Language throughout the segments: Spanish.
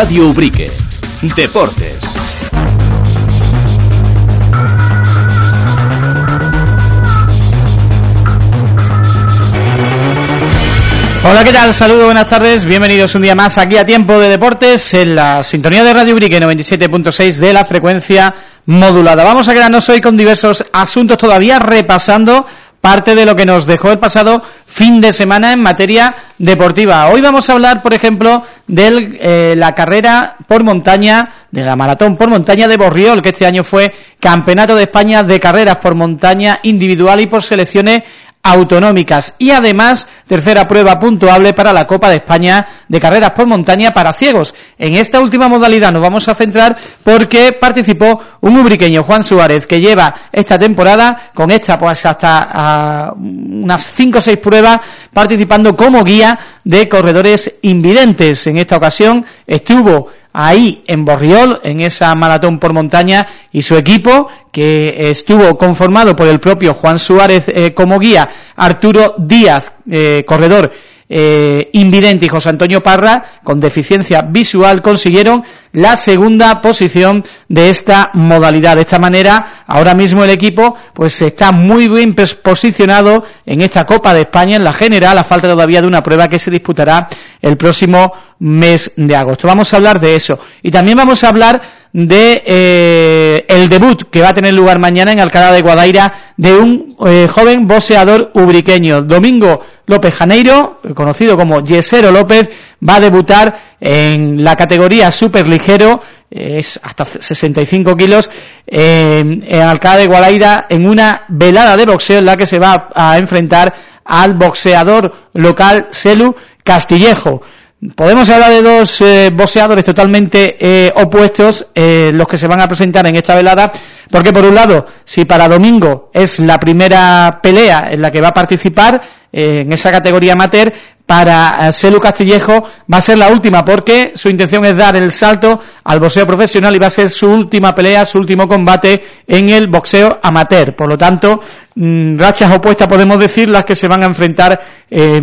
Radio Ubrique. Deportes. Hola, ¿qué tal? Saludos, buenas tardes. Bienvenidos un día más aquí a Tiempo de Deportes en la sintonía de Radio Ubrique 97.6 de la frecuencia modulada. Vamos a quedarnos hoy con diversos asuntos todavía repasando parte de lo que nos dejó el pasado fin de semana en materia deportiva. Hoy vamos a hablar, por ejemplo, de eh, la carrera por montaña, de la maratón por montaña de Borriol, que este año fue Campeonato de España de Carreras por Montaña Individual y por selecciones autonómicas y además tercera prueba puntuable para la Copa de España de carreras por montaña para ciegos. En esta última modalidad nos vamos a centrar porque participó un ubriqueño, Juan Suárez, que lleva esta temporada con esta pues hasta ah, unas 5 o 6 pruebas participando como guía de corredores invidentes. En esta ocasión estuvo ahí en Borriol, en esa maratón por montaña, y su equipo, que estuvo conformado por el propio Juan Suárez eh, como guía, Arturo Díaz, eh, corredor eh, invidente y José Antonio Parra, con deficiencia visual, consiguieron la segunda posición de esta modalidad. De esta manera, ahora mismo el equipo pues está muy bien posicionado en esta Copa de España, en la general, a falta todavía de una prueba que se disputará el próximo mes de agosto. Vamos a hablar de eso. Y también vamos a hablar de eh, el debut que va a tener lugar mañana en Alcalá de Guadaira de un eh, joven boxeador ubriqueño. Domingo López Janeiro, conocido como Yesero López, va a debutar en la categoría superligero, es hasta 65 kilos, en Alcalá de Guadaira en una velada de boxeo en la que se va a enfrentar al boxeador local Selu Castillejo. Podemos hablar de dos eh, boxeadores totalmente eh, opuestos, eh, los que se van a presentar en esta velada, porque por un lado, si para domingo es la primera pelea en la que va a participar, en esa categoría amateur, para Selu Castillejo va a ser la última, porque su intención es dar el salto al boxeo profesional y va a ser su última pelea, su último combate en el boxeo amateur. Por lo tanto, mm, rachas opuestas podemos decir las que se van a enfrentar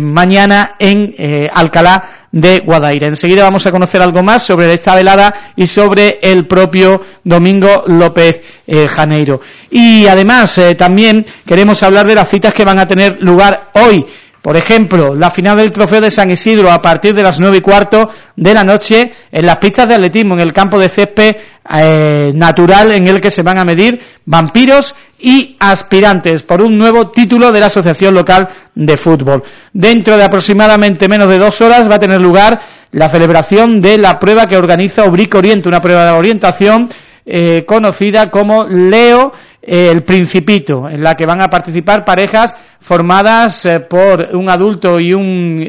mañana en Alcalá de Guadaira. Enseguida vamos a conocer algo más sobre esta velada y sobre el propio Domingo López eh, Janeiro. Y además eh, también queremos hablar de las citas que van a tener lugar hoy. Por ejemplo, la final del Trofeo de San Isidro a partir de las nueve y cuarto de la noche en las pistas de atletismo, en el campo de césped eh, natural en el que se van a medir vampiros y aspirantes por un nuevo título de la Asociación Local de Fútbol. Dentro de aproximadamente menos de dos horas va a tener lugar la celebración de la prueba que organiza Obric Oriente, una prueba de orientación eh, conocida como Leo el Principito, en la que van a participar parejas formadas eh, por un adulto y un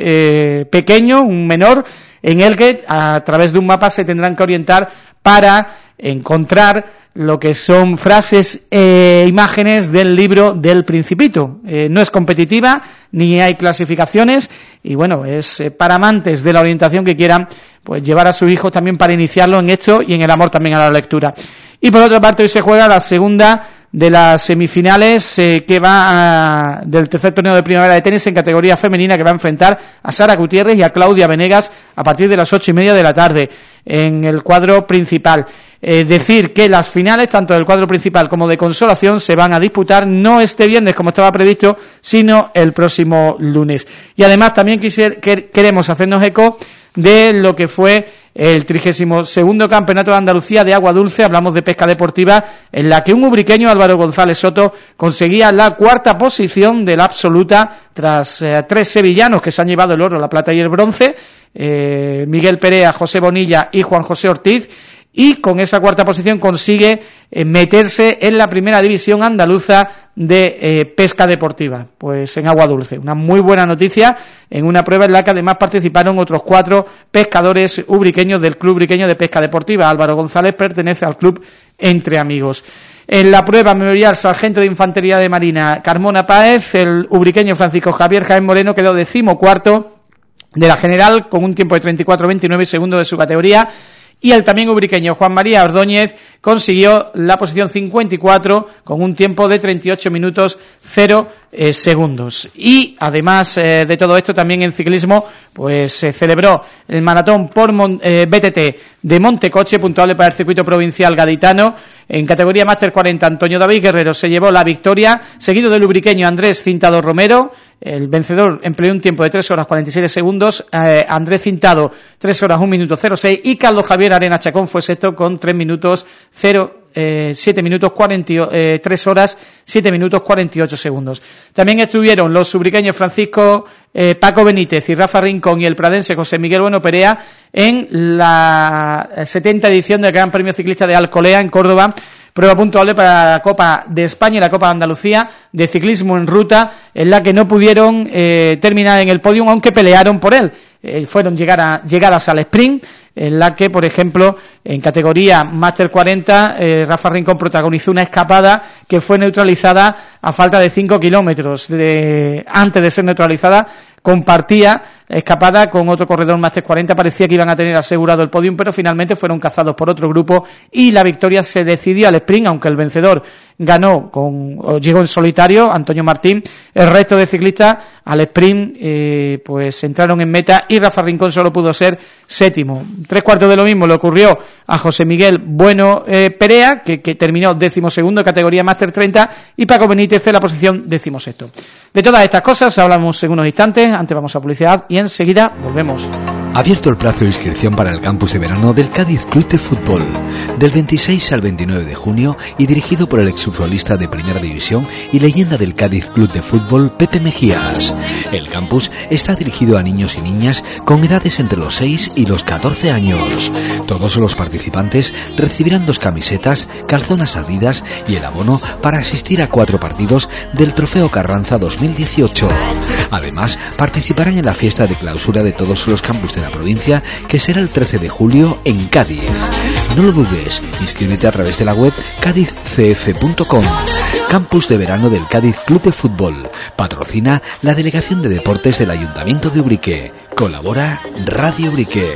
pequeño, un menor, en el que a través de un mapa se tendrán que orientar para encontrar lo que son frases e imágenes del libro del Principito. Eh, no es competitiva, ni hay clasificaciones, y bueno, es eh, para amantes de la orientación que quieran pues llevar a su hijo también para iniciarlo en esto y en el amor también a la lectura. Y por otra parte hoy se juega la segunda de las semifinales eh, que va del tercer torneo de primavera de tenis en categoría femenina que va a enfrentar a Sara Gutiérrez y a Claudia Venegas a partir de las ocho y media de la tarde en el cuadro principal. Eh, decir que las finales, tanto del cuadro principal como de consolación, se van a disputar no este viernes como estaba previsto, sino el próximo lunes. Y además también queremos hacernos eco de lo que fue el 32 Campeonato de Andalucía de Agua Dulce, hablamos de pesca deportiva, en la que un ubriqueño, Álvaro González Soto, conseguía la cuarta posición de la absoluta tras eh, tres sevillanos que se han llevado el oro, la plata y el bronce, eh, Miguel Perea, José Bonilla y Juan José Ortiz, y con esa cuarta posición consigue eh, meterse en la primera división andaluza de eh, pesca deportiva, pues en agua dulce. Una muy buena noticia en una prueba en la que además participaron otros cuatro pescadores ubriqueños del Club Ubriqueño de Pesca Deportiva. Álvaro González pertenece al club Entre Amigos. En la prueba memorial Sargento de Infantería de Marina Carmona Páez, el ubriqueño Francisco Javier Jaén Moreno quedó decimocuarto de la general con un tiempo de 34-29 segundos de su categoría y el también ubriqueño Juan María Ordóñez consiguió la posición 54 con un tiempo de 38 minutos 0 eh, segundos. Y además eh, de todo esto, también en ciclismo, pues se celebró el maratón por BTT de Montecoche, puntuable para el circuito provincial gaditano. En categoría Máster 40, Antonio David Guerrero se llevó la victoria, seguido del lubriqueño Andrés Cintado Romero. El vencedor empleó un tiempo de 3 horas 47 segundos. Andrés Cintado, 3 horas 1 minuto 06. Y Carlos Javier Arena Chacón fue sexto con 3 minutos 0 eh, 7 minutos 40, eh, 3 horas 7 minutos 48 segundos. También estuvieron los subriqueños Francisco eh, Paco Benítez y Rafa Rincón y el pradense José Miguel Bueno Perea en la 70 edición del Gran Premio Ciclista de Alcolea en Córdoba prueba puntuable para la Copa de España y la Copa de Andalucía de ciclismo en ruta, en la que no pudieron eh, terminar en el podio, aunque pelearon por él. Eh, fueron llegar llegadas al sprint, en la que, por ejemplo, en categoría Master 40, eh, Rafa Rincón protagonizó una escapada que fue neutralizada a falta de 5 kilómetros. De, antes de ser neutralizada, compartía escapada con otro corredor Master 40, parecía que iban a tener asegurado el podium, pero finalmente fueron cazados por otro grupo y la victoria se decidió al sprint, aunque el vencedor ganó con llegó en solitario, Antonio Martín, el resto de ciclistas al sprint eh, pues entraron en meta y Rafa Rincón solo pudo ser séptimo. Tres cuartos de lo mismo le ocurrió a José Miguel Bueno eh, Perea, que, que terminó décimo segundo, categoría Master 30, y Paco Benítez en la posición décimo. De todas estas cosas hablamos en unos instantes, antes vamos a publicidad y enseguida volvemos. Abierto el plazo de inscripción para el campus de verano del Cádiz Club de Fútbol, del 26 al 29 de junio y dirigido por el exfutbolista de Primera División y leyenda del Cádiz Club de Fútbol, Pepe Mejías. El campus está dirigido a niños y niñas con edades entre los 6 y los 14 años. Todos los participantes recibirán dos camisetas, calzonas adidas y el abono para asistir a cuatro partidos del Trofeo Carranza 2018. Además, participarán en la fiesta de clausura de todos los campus de la provincia, que será el 13 de julio en Cádiz. No lo dudes, inscríbete a través de la web cádizcf.com. Campus de verano del Cádiz Club de Fútbol. Patrocina la Delegación de Deportes del Ayuntamiento de Urique. Colabora Radio Urique.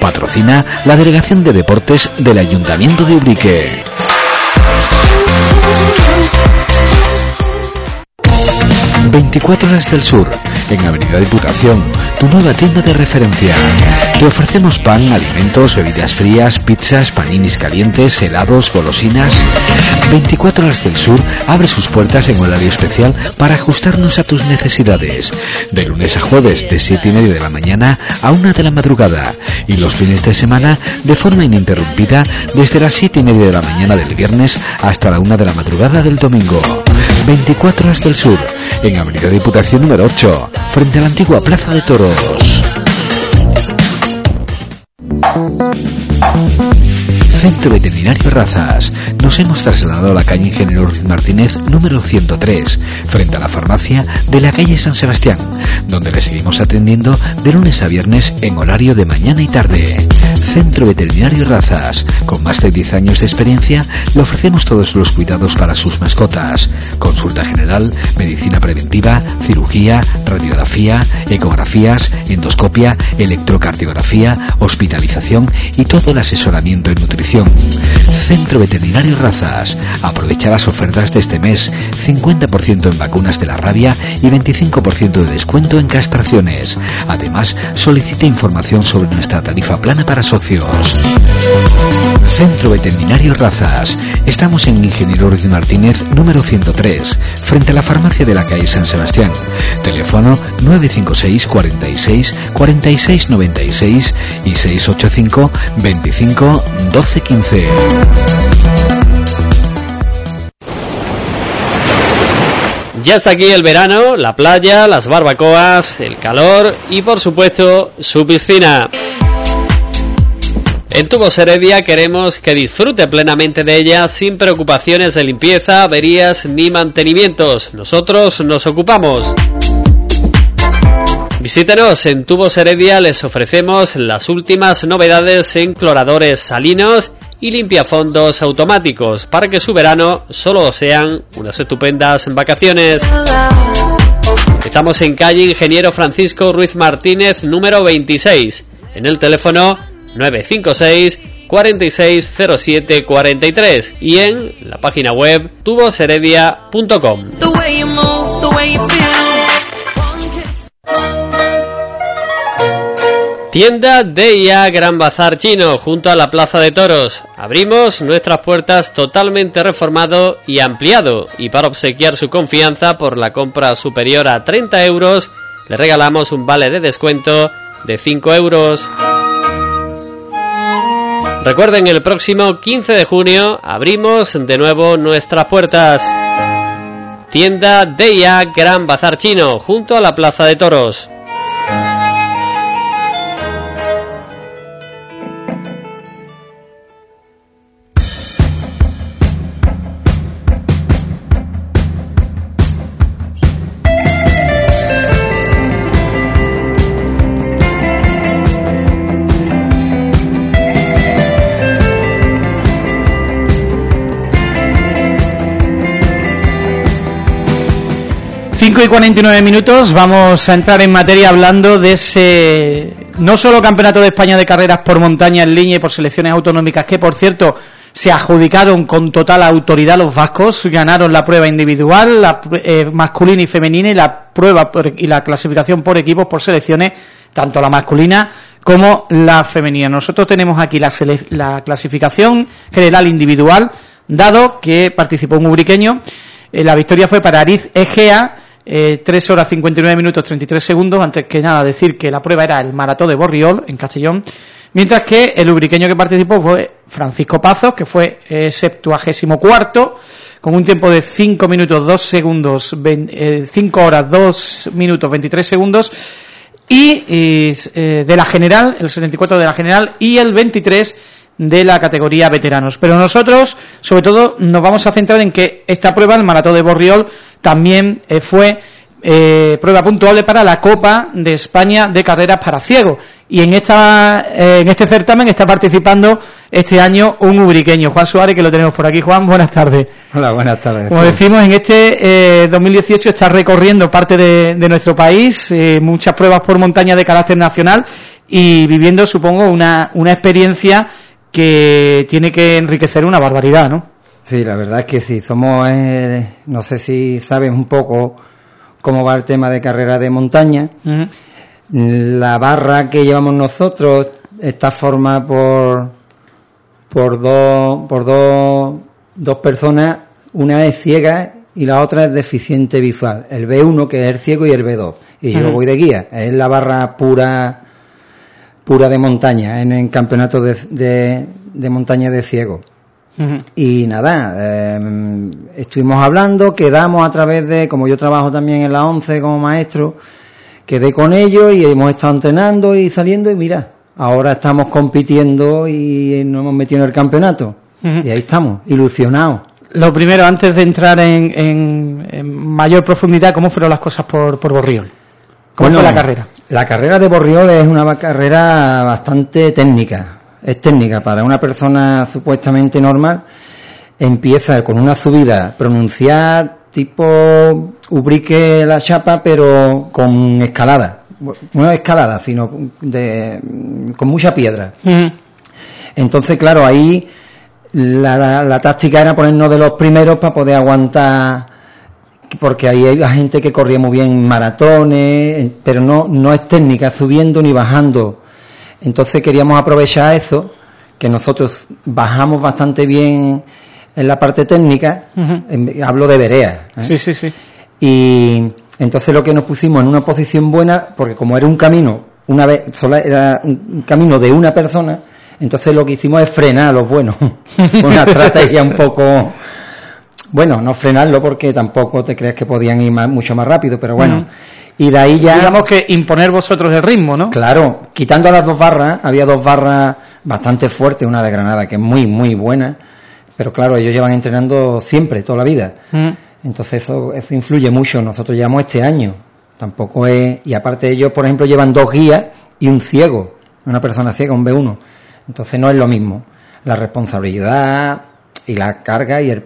Patrocina la Delegación de Deportes del Ayuntamiento de Ubrique. 24 horas del sur, en Avenida Diputación, tu nueva tienda de referencia. Te ofrecemos pan, alimentos, bebidas frías, pizzas, paninis calientes, helados, golosinas. 24 horas del sur abre sus puertas en horario especial para ajustarnos a tus necesidades. De lunes a jueves, de 7 y media de la mañana a 1 de la madrugada. Y los fines de semana, de forma ininterrumpida, desde las 7 y media de la mañana del viernes hasta la 1 de la madrugada del domingo. 24 horas del sur, en Avenida Diputación número 8, frente a la antigua Plaza de Toros. Centro Veterinario Razas. Nos hemos trasladado a la calle Ingeniero Martínez número 103, frente a la farmacia de la calle San Sebastián, donde le seguimos atendiendo de lunes a viernes en horario de mañana y tarde. Centro Veterinario Razas. Con más de 10 años de experiencia, le ofrecemos todos los cuidados para sus mascotas. Consulta general, medicina preventiva, cirugía, radiografía, ecografías, endoscopia, electrocardiografía, hospitalización y todo el asesoramiento en nutrición. Centro Veterinario Razas. Aprovecha las ofertas de este mes. 50% en vacunas de la rabia y 25% de descuento en castraciones. Además, solicite información sobre nuestra tarifa plana para socios. Centro Veterinario Razas. Estamos en Ingeniero Ruiz Martínez, número 103, frente a la farmacia de la calle San Sebastián. Teléfono 956 46 46 96 y 685 25 12 15. Ya está aquí el verano, la playa, las barbacoas, el calor y por supuesto su piscina. En Tubos Heredia queremos que disfrute plenamente de ella sin preocupaciones de limpieza, averías ni mantenimientos. Nosotros nos ocupamos. Visítenos en Tubos Heredia, les ofrecemos las últimas novedades en cloradores salinos y limpiafondos automáticos para que su verano solo sean unas estupendas vacaciones. Estamos en calle Ingeniero Francisco Ruiz Martínez número 26, en el teléfono 956 460743 43 y en la página web tuboseredia.com. Tienda DIA Gran Bazar Chino junto a la Plaza de Toros. Abrimos nuestras puertas totalmente reformado y ampliado y para obsequiar su confianza por la compra superior a 30 euros le regalamos un vale de descuento de 5 euros. Recuerden, el próximo 15 de junio abrimos de nuevo nuestras puertas. Tienda DIA Gran Bazar Chino junto a la Plaza de Toros. 5 y 49 minutos, vamos a entrar en materia hablando de ese, no solo Campeonato de España de Carreras por montaña en línea y por selecciones autonómicas, que por cierto se adjudicaron con total autoridad los vascos, ganaron la prueba individual, la eh, masculina y femenina y la prueba y la clasificación por equipos, por selecciones, tanto la masculina como la femenina. Nosotros tenemos aquí la, la clasificación general individual, dado que participó un ubriqueño, eh, la victoria fue para Ariz Egea, eh, 3 horas 59 minutos 33 segundos. Antes que nada decir que la prueba era el maratón de Borriol en Castellón. Mientras que el ubriqueño que participó fue Francisco Pazos, que fue eh, septuagésimo cuarto, con un tiempo de 5 minutos 2 segundos, 5 eh, horas 2 minutos 23 segundos. Y eh, de la general, el 74 de la general y el 23 de la categoría veteranos. Pero nosotros, sobre todo, nos vamos a centrar en que esta prueba, el maratón de Borriol, también eh, fue eh, prueba puntuable para la Copa de España de carreras para ciegos. Y en esta eh, en este certamen está participando este año un ubriqueño, Juan Suárez, que lo tenemos por aquí. Juan, buenas tardes. Hola, buenas tardes. Como decimos, en este 2018 está recorriendo parte de, de nuestro país, muchas pruebas por montaña de carácter nacional y viviendo, supongo, una, una experiencia que tiene que enriquecer una barbaridad, ¿no? Sí, la verdad es que sí. Somos, eh, no sé si sabes un poco cómo va el tema de carrera de montaña. La barra que llevamos nosotros está formada por, por dos, por dos, dos personas. Una es ciega y la otra es deficiente visual. El B1 que es el ciego y el B2. Y yo voy de guía. Es la barra pura pura de montaña en el campeonato de, de, montaña de ciego. Y nada, em, estuvimos hablando, quedamos a través de, como yo trabajo también en la ONCE como maestro, quedé con ellos y hemos estado entrenando y saliendo y mira, ahora estamos compitiendo y nos hemos metido en el campeonato. Y ahí estamos, ilusionados. Lo primero, antes de entrar en, mayor profundidad, ¿cómo fueron las cosas por, por Borriol? ¿Cómo fue la carrera? La carrera de Borriol es una carrera bastante técnica. Es técnica para una persona supuestamente normal. Empieza con una subida pronunciada tipo Ubrique la chapa, pero con escalada. No escalada, sino de, con mucha piedra. Entonces, claro, ahí la, la táctica era ponernos de los primeros para poder aguantar porque ahí hay gente que corría muy bien maratones, pero no, no es técnica, subiendo ni bajando. Entonces queríamos aprovechar eso, que nosotros bajamos bastante bien en la parte técnica, hablo de verea. ¿eh? Sí, sí, sí. Y entonces lo que nos pusimos en una posición buena, porque como era un camino, una vez, solo era un camino de una persona, entonces lo que hicimos es frenar a los buenos, una estrategia un poco bueno, no frenarlo porque tampoco te crees que podían ir mucho más rápido, pero bueno. Y de ahí ya... Digamos que imponer vosotros el ritmo, ¿no? Claro, quitando las dos barras, había dos barras bastante fuerte, una de Granada que es muy, muy buena, pero claro, ellos llevan entrenando siempre, toda la vida. Entonces eso, eso influye mucho. Nosotros llevamos este año, tampoco es... Y aparte ellos, por ejemplo, llevan dos guías y un ciego, una persona ciega, un B1. Entonces no es lo mismo. La responsabilidad y la carga y el,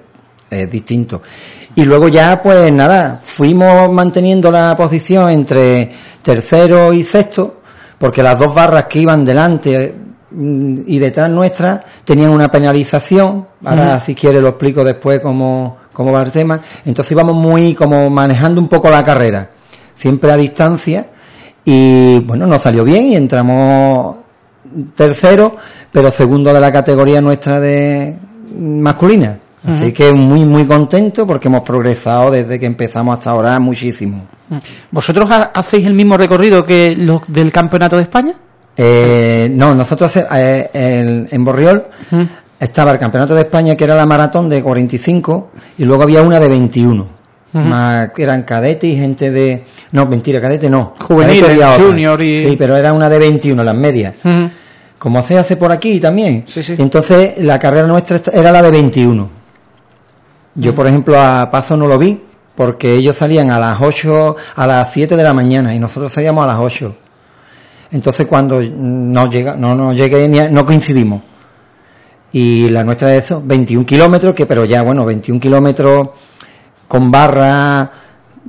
es distinto. Y luego ya, pues nada, fuimos manteniendo la posición entre tercero y sexto, porque las dos barras que iban delante mm, y detrás nuestra tenían una penalización. Ahora, si quiere, lo explico después cómo, cómo va el tema. Entonces íbamos muy como manejando un poco la carrera, siempre a distancia. Y bueno, nos salió bien y entramos tercero, pero segundo de la categoría nuestra de masculina. Así que muy, muy contento porque hemos progresado desde que empezamos hasta ahora muchísimo. ¿Vosotros hacéis el mismo recorrido que los del Campeonato de España? Eh, no, nosotros eh, en Borriol estaba el Campeonato de España que era la maratón de 45 y luego había una de 21. Más, eran cadetes y gente de... No, mentira, cadete no. Juvenil, junior y... Sí, pero era una de 21, las medias. Como se hace por aquí también. Sí, sí. Entonces la carrera nuestra era la de 21. Yo, por ejemplo, a Pazo no lo vi, porque ellos salían a las 8, a las 7 de la mañana y nosotros salíamos a las 8. Entonces, cuando no llega, no, no llegué, no coincidimos. Y la nuestra es eso, 21 kilómetros, que pero ya, bueno, 21 kilómetros con barra,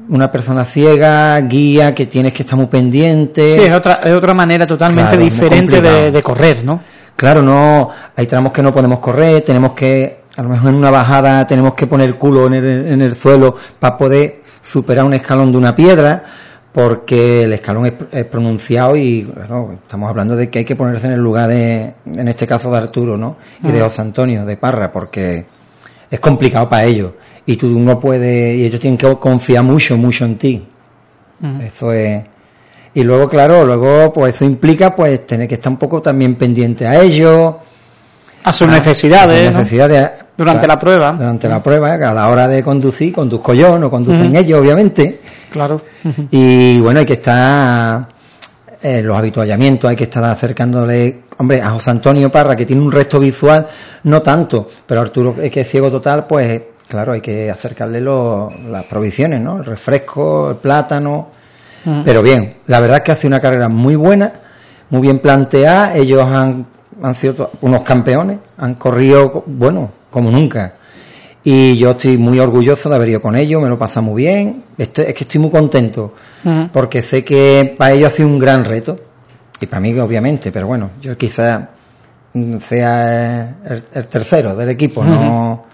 una persona ciega, guía, que tienes que estar muy pendiente. Sí, es otra, es otra manera totalmente diferente de, de correr, ¿no? Claro, no, hay tramos que no podemos correr, tenemos que a lo mejor en una bajada tenemos que poner el culo en el, suelo para poder superar un escalón de una piedra, porque el escalón es, pronunciado y bueno, estamos hablando de que hay que ponerse en el lugar de, en este caso de Arturo, ¿no? Y de José Antonio, de Parra, porque es complicado para ellos. Y tú no puedes, y ellos tienen que confiar mucho, mucho en ti. Eso es. Y luego, claro, luego, pues eso implica, pues, tener que estar un poco también pendiente a ellos. A sus necesidades. A sus necesidades. Durante la prueba. Durante la prueba, a la hora de conducir, conduzco yo, no conducen ellos, obviamente. Claro. y bueno, hay que estar en eh, los habituallamientos, hay que estar acercándole, hombre, a José Antonio Parra, que tiene un resto visual, no tanto, pero Arturo, es que es ciego total, pues claro, hay que acercarle las provisiones, ¿no? El refresco, el plátano. Pero bien, la verdad es que hace una carrera muy buena, muy bien planteada, ellos han, han sido unos campeones, han corrido, bueno, como nunca. Y yo estoy muy orgulloso de haber ido con ellos, me lo pasa muy bien. es que estoy muy contento, porque sé que para ellos ha sido un gran reto. Y para mí, obviamente, pero bueno, yo quizás sea el, tercero del equipo, ¿no?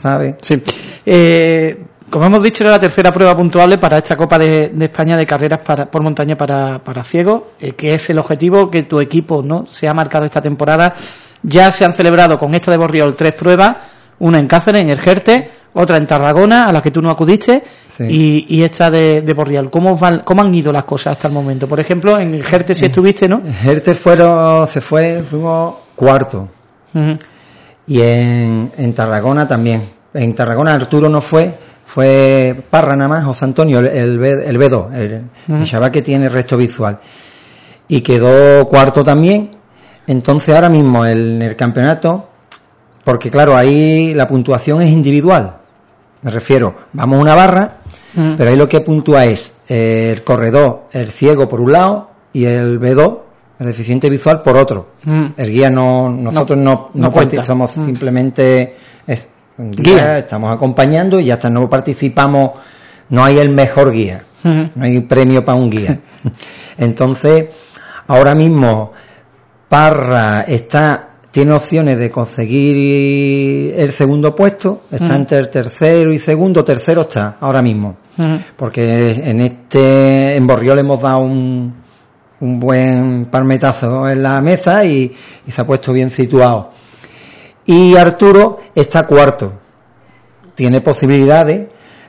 ¿Sabes? Sí. Eh, como hemos dicho, era la tercera prueba puntuable para esta Copa de, España de carreras para, por montaña para, para ciegos, eh, que es el objetivo que tu equipo no se ha marcado esta temporada ya se han celebrado con esta de Borriol tres pruebas, una en Cáceres, en el Jerte, otra en Tarragona, a la que tú no acudiste, y, esta de, de Borriol. ¿Cómo, ¿Cómo han ido las cosas hasta el momento? Por ejemplo, en el Jerte sí estuviste, ¿no? En Jerte fueron, se fue, fuimos cuarto. Y en, en Tarragona también. En Tarragona Arturo no fue, fue Parra nada más, José Antonio, el, el, el B2, el, chaval que tiene resto visual. Y quedó cuarto también entonces ahora mismo en el campeonato, porque claro, ahí la puntuación es individual. Me refiero, vamos a una barra, mm. pero ahí lo que puntúa es el corredor, el ciego por un lado y el B2, el deficiente visual por otro. Mm. El guía no, nosotros no, no, somos mm. simplemente guía, estamos acompañando y hasta no participamos, no hay el mejor guía, no hay premio para un guía. Entonces, ahora mismo Parra está tiene opciones de conseguir el segundo puesto, está entre el tercero y segundo, tercero está ahora mismo, porque en este en Borriol hemos dado un, un buen palmetazo en la mesa y, se ha puesto bien situado. Y Arturo está cuarto, tiene posibilidades,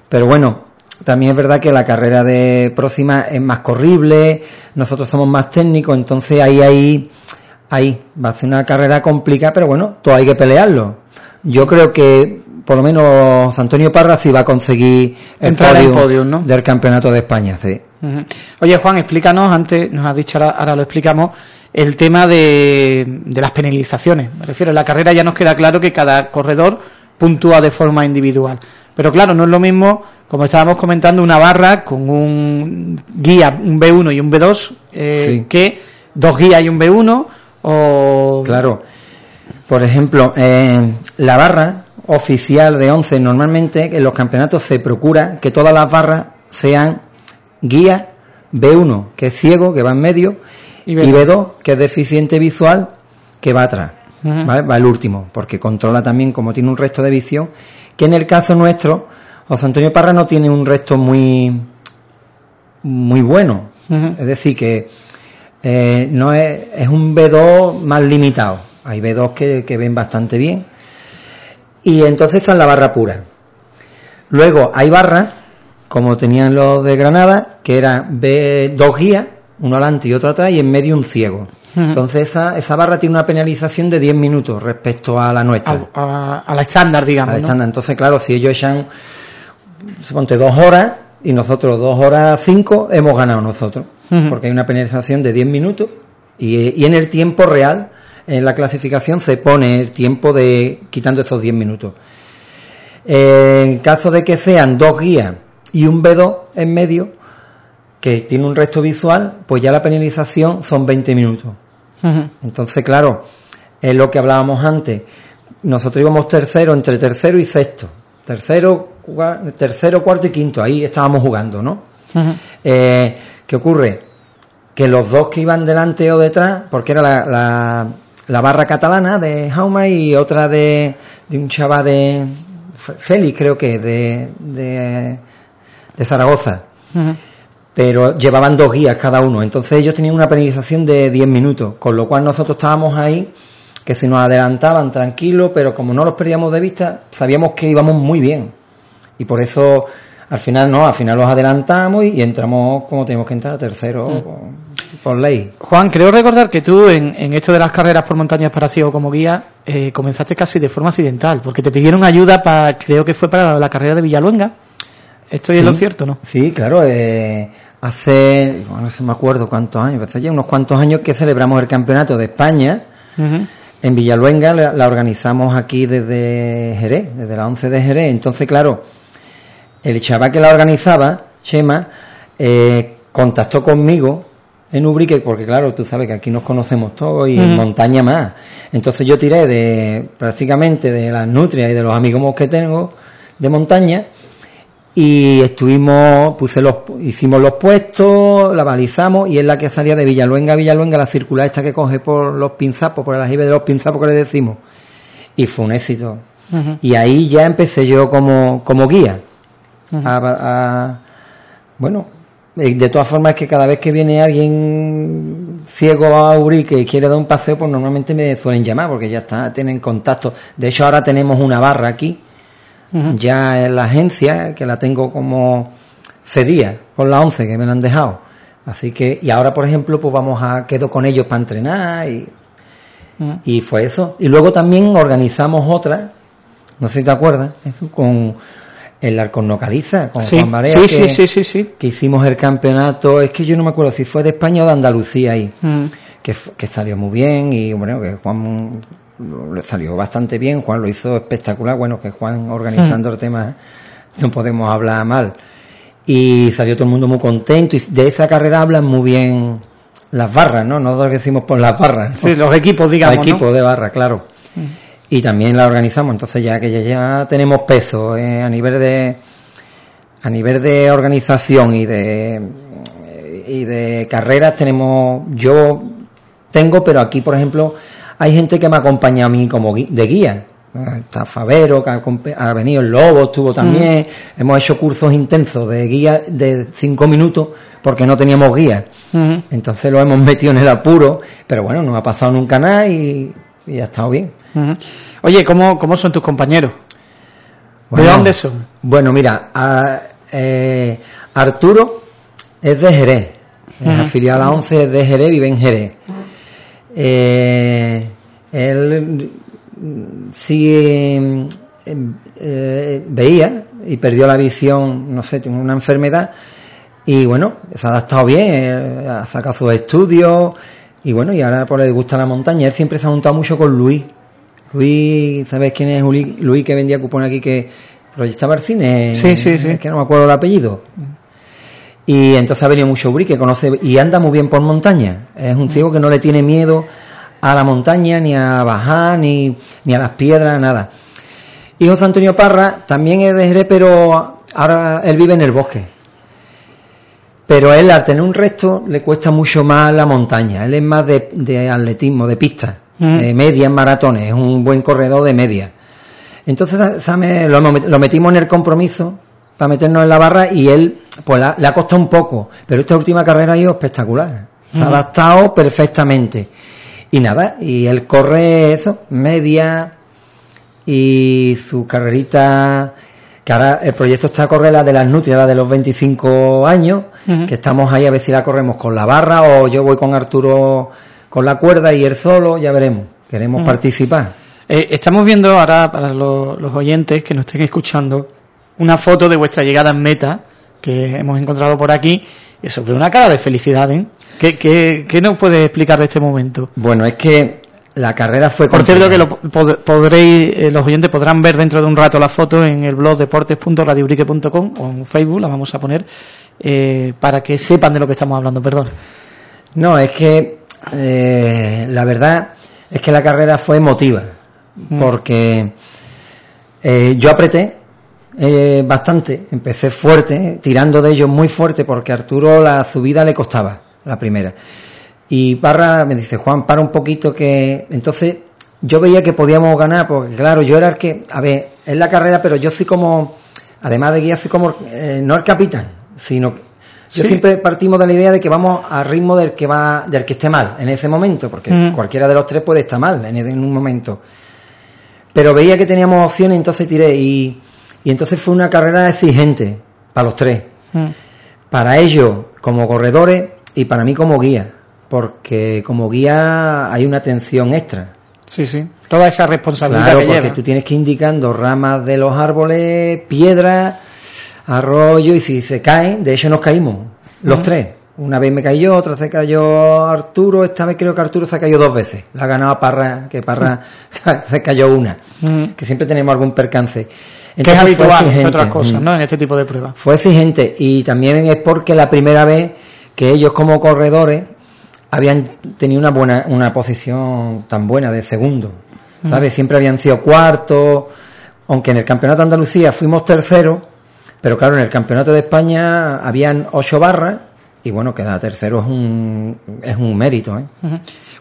pero bueno, también es verdad que la carrera de próxima es más corrible, nosotros somos más técnicos, entonces ahí hay ahí va a ser una carrera complicada, pero bueno, todo hay que pelearlo. Yo creo que por lo menos Antonio Parra sí va a conseguir entrar en el podio ¿no? del campeonato de España, sí. Oye Juan, explícanos, antes nos has dicho, ahora, lo explicamos, el tema de, de las penalizaciones. Me refiero, en la carrera ya nos queda claro que cada corredor puntúa de forma individual. Pero claro, no es lo mismo, como estábamos comentando, una barra con un guía, un B1 y un B2, eh, Sí. que dos guías y un B1, o... Claro. Por ejemplo, eh, la barra oficial de 11, normalmente en los campeonatos se procura que todas las barras sean guía B1, que es ciego, que va en medio, Y y B2. B2, que es deficiente visual, que va atrás. Va el último, porque controla también, como tiene un resto de visión, que en el caso nuestro, José Antonio Parra no tiene un resto muy, muy bueno. Es decir, que eh, no es, es un B2 más limitado. Hay B2 que, que ven bastante bien. Y entonces está en la barra pura. Luego hay barras, como tenían los de Granada, que era B, dos guías, uno adelante y otro atrás, y en medio un ciego. Entonces esa, esa barra tiene una penalización de 10 minutos respecto a la nuestra. a, a- a la estándar, digamos. Al ¿no? estándar. Entonces, claro, si ellos echan, suponte, dos horas y nosotros dos horas cinco, hemos ganado nosotros. Porque hay una penalización de 10 minutos y, y en el tiempo real, en la clasificación, se pone el tiempo de quitando esos 10 minutos. Eh, en caso de que sean dos guías y un B2 en medio, que tiene un resto visual, pues ya la penalización son 20 minutos. Entonces, claro, es lo que hablábamos antes. Nosotros íbamos tercero, entre tercero y sexto. Tercero, cua- tercero, cuarto y quinto. Ahí estábamos jugando, ¿no? Eh, ¿Qué ocurre? Que los dos que iban delante o detrás, porque era la, la, la barra catalana de Jauma y otra de, de un chaval de Félix, creo que, de, de, de Zaragoza. Pero llevaban dos guías cada uno. Entonces ellos tenían una penalización de 10 minutos, con lo cual nosotros estábamos ahí, que si nos adelantaban tranquilos, pero como no los perdíamos de vista, sabíamos que íbamos muy bien. Y por eso, al final no, al final los adelantamos y, entramos como tenemos que entrar, tercero, por, por ley. Juan, creo recordar que tú en, en esto de las carreras por montañas para ciego como guía eh, comenzaste casi de forma accidental, porque te pidieron ayuda para, creo que fue para la carrera de Villaluenga. Estoy en Sí. lo cierto, ¿no? Sí, claro, eh, hace, bueno, no sé, me acuerdo cuántos años, hace ya unos cuantos años que celebramos el campeonato de España. En Villaluenga la, la organizamos aquí desde Jerez, desde la 11 de Jerez. Entonces, claro, el chaval que la organizaba, Chema, eh, contactó conmigo en Ubrique, porque claro, tú sabes que aquí nos conocemos todos y en montaña más. Entonces yo tiré de prácticamente de las nutrias y de los amigos que tengo de montaña y estuvimos, puse los, hicimos los puestos, la balizamos y es la que salía de Villaluenga a Villaluenga, la circular esta que coge por los pinzapos, por el aljibe de los pinzapos que le decimos. Y fue un éxito. Y ahí ya empecé yo como, como guía. a, a- bueno, eh, de todas formas es que cada vez que viene alguien ciego a Urique y quiere dar un paseo, pues normalmente me suelen llamar porque ya está, tienen contacto. De hecho ahora tenemos una barra aquí, ya en la agencia, que la tengo como cedía por la 11 que me la han dejado. Así que, y ahora por ejemplo, pues vamos a, quedo con ellos para entrenar y, y fue eso. Y luego también organizamos otra, no sé si te acuerdas, eso, con el Arcon Caliza, con Sí, Juan Barea, sí, que, sí, sí, sí, sí. que hicimos el campeonato, es que yo no me acuerdo si fue de España o de Andalucía ahí, que, que salió muy bien y bueno, que Juan salió bastante bien, Juan lo hizo espectacular, bueno, que Juan organizando el tema no podemos hablar mal. Y salió todo el mundo muy contento y de esa carrera hablan muy bien las barras, ¿no? Nosotros decimos por las barras. Sí, los equipos, digamos, Al ¿no? equipo de barra, claro. Y también la organizamos, entonces ya que ya, ya tenemos peso eh, a nivel de a nivel de organización y de y de carreras tenemos yo tengo, pero aquí por ejemplo hay gente que me acompaña a mí como de guía. Eh, Está Favero, que ha, venido el Lobo, estuvo también. Hemos hecho cursos intensos de guía de cinco minutos porque no teníamos guía. Ujú. Entonces lo hemos metido en el apuro, pero bueno, no ha pasado nunca nada y, y ha estado bien. Ujú. Oye, ¿cómo, ¿cómo son tus compañeros? Bueno, ¿De dónde son? Bueno, mira, a- eh, Arturo es de Jerez, es afiliado a la 11, es de Jerez, vive en Jerez. Eh, él mm, sí mm, eh, veía y perdió la visión, no sé, tiene una enfermedad y bueno, se ha adaptado bien, eh, ha sacado sus estudios, y bueno, y ahora pues le gusta la montaña. Él siempre se ha juntado mucho con Luis. Luis, ¿sabes quién es Luis, Luis que vendía cupón aquí que proyectaba el cine? Sí, sí, sí. Es que no me acuerdo el apellido. Y entonces ha venido mucho Uri que conoce y anda muy bien por montaña. Es un ciego que no le tiene miedo a la montaña, ni a bajar, ni, ni a las piedras, nada. Y José Antonio Parra también es de Jerez, pero ahora él vive en el bosque. Pero él, al tener un resto, le cuesta mucho más la montaña. Él es más de, atletismo, de pista, de media en maratones, es un buen corredor de media. Entonces, lo, lo metimos en el compromiso para meternos en la barra y él pues le ha costado un poco, pero esta última carrera ha ido espectacular. Se ha adaptado perfectamente. Y nada, y él corre eso, media y su carrerita, que ahora el proyecto está a correr la de las nutrias, la de los 25 años, que estamos ahí a ver si la corremos con la barra o yo voy con Arturo con la cuerda y él solo, ya veremos. Queremos participar. Eh, estamos viendo ahora para los, los oyentes que nos estén escuchando una foto de vuestra llegada en meta que hemos encontrado por aquí sobre una cara de felicidad, ¿eh? ¿Qué, qué, nos puede explicar de este momento? Bueno, es que la carrera fue... Por cierto que lo podréis, eh, los oyentes podrán ver dentro de un rato la foto en el blog deportes.radiobrique.com o en Facebook, la vamos a poner, eh, para que sepan de lo que estamos hablando, perdón. No, es que eh, la verdad es que la carrera fue emotiva, mm. porque yo apreté, eh, bastante, empecé fuerte, tirando de ellos muy fuerte, porque a Arturo la subida le costaba, la primera. Y Parra me dice, Juan, para un poquito que... Entonces yo veía que podíamos ganar, porque claro, yo era el que, a ver, es la carrera, pero yo soy como, además de guía, soy como, eh, no el capitán, sino yo siempre partimos de la idea de que vamos al ritmo del que va, del que esté mal en ese momento, porque mm. cualquiera de los tres puede estar mal en, en, un momento. Pero veía que teníamos opciones, entonces tiré y y entonces fue una carrera exigente para los tres. Mm. Para ellos como corredores y para mí como guía. Porque como guía hay una atención extra. Sí, sí. Toda esa responsabilidad. Claro, porque tú tienes que ir indicando ramas de los árboles, piedras, arroyo, y si se caen, de hecho nos caímos, los mm. tres. Una vez me cayó, otra se cayó Arturo, esta vez creo que Arturo se cayó dos veces. La ha ganado Parra, que Parra se cayó una. Mm. Que siempre tenemos algún percance que es habitual, entre otras cosas, ¿no? En este tipo de pruebas. Fue exigente y también es porque la primera vez que ellos como corredores habían tenido una buena una posición tan buena de segundo, ¿sabes? Siempre habían sido cuartos, aunque en el Campeonato de Andalucía fuimos terceros, pero claro, en el Campeonato de España habían ocho barras y bueno, quedar tercero es un, es un mérito, ¿eh?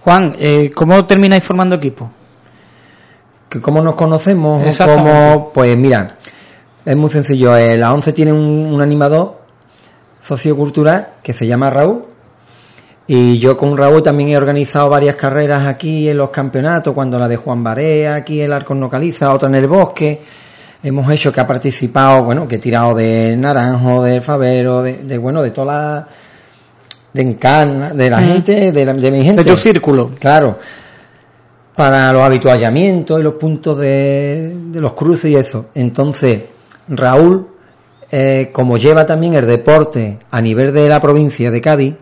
Juan, eh, ¿cómo termináis formando equipo? Que cómo nos conocemos, cómo, pues mira, es muy sencillo. Eh, la ONCE tiene un, animador sociocultural que se llama Raúl. Y yo con Raúl también he organizado varias carreras aquí en los campeonatos, cuando la de Juan Barea, aquí el Arco Localiza, otra en el bosque. Hemos hecho que ha participado, bueno, que he tirado de Naranjo, de Favero, de, bueno, de toda la de Encarna, de la gente, de, de mi gente. De tu círculo. Claro para los habituallamientos y los puntos de, los cruces y eso. Entonces, Raúl, eh, como lleva también el deporte a nivel de la provincia de Cádiz,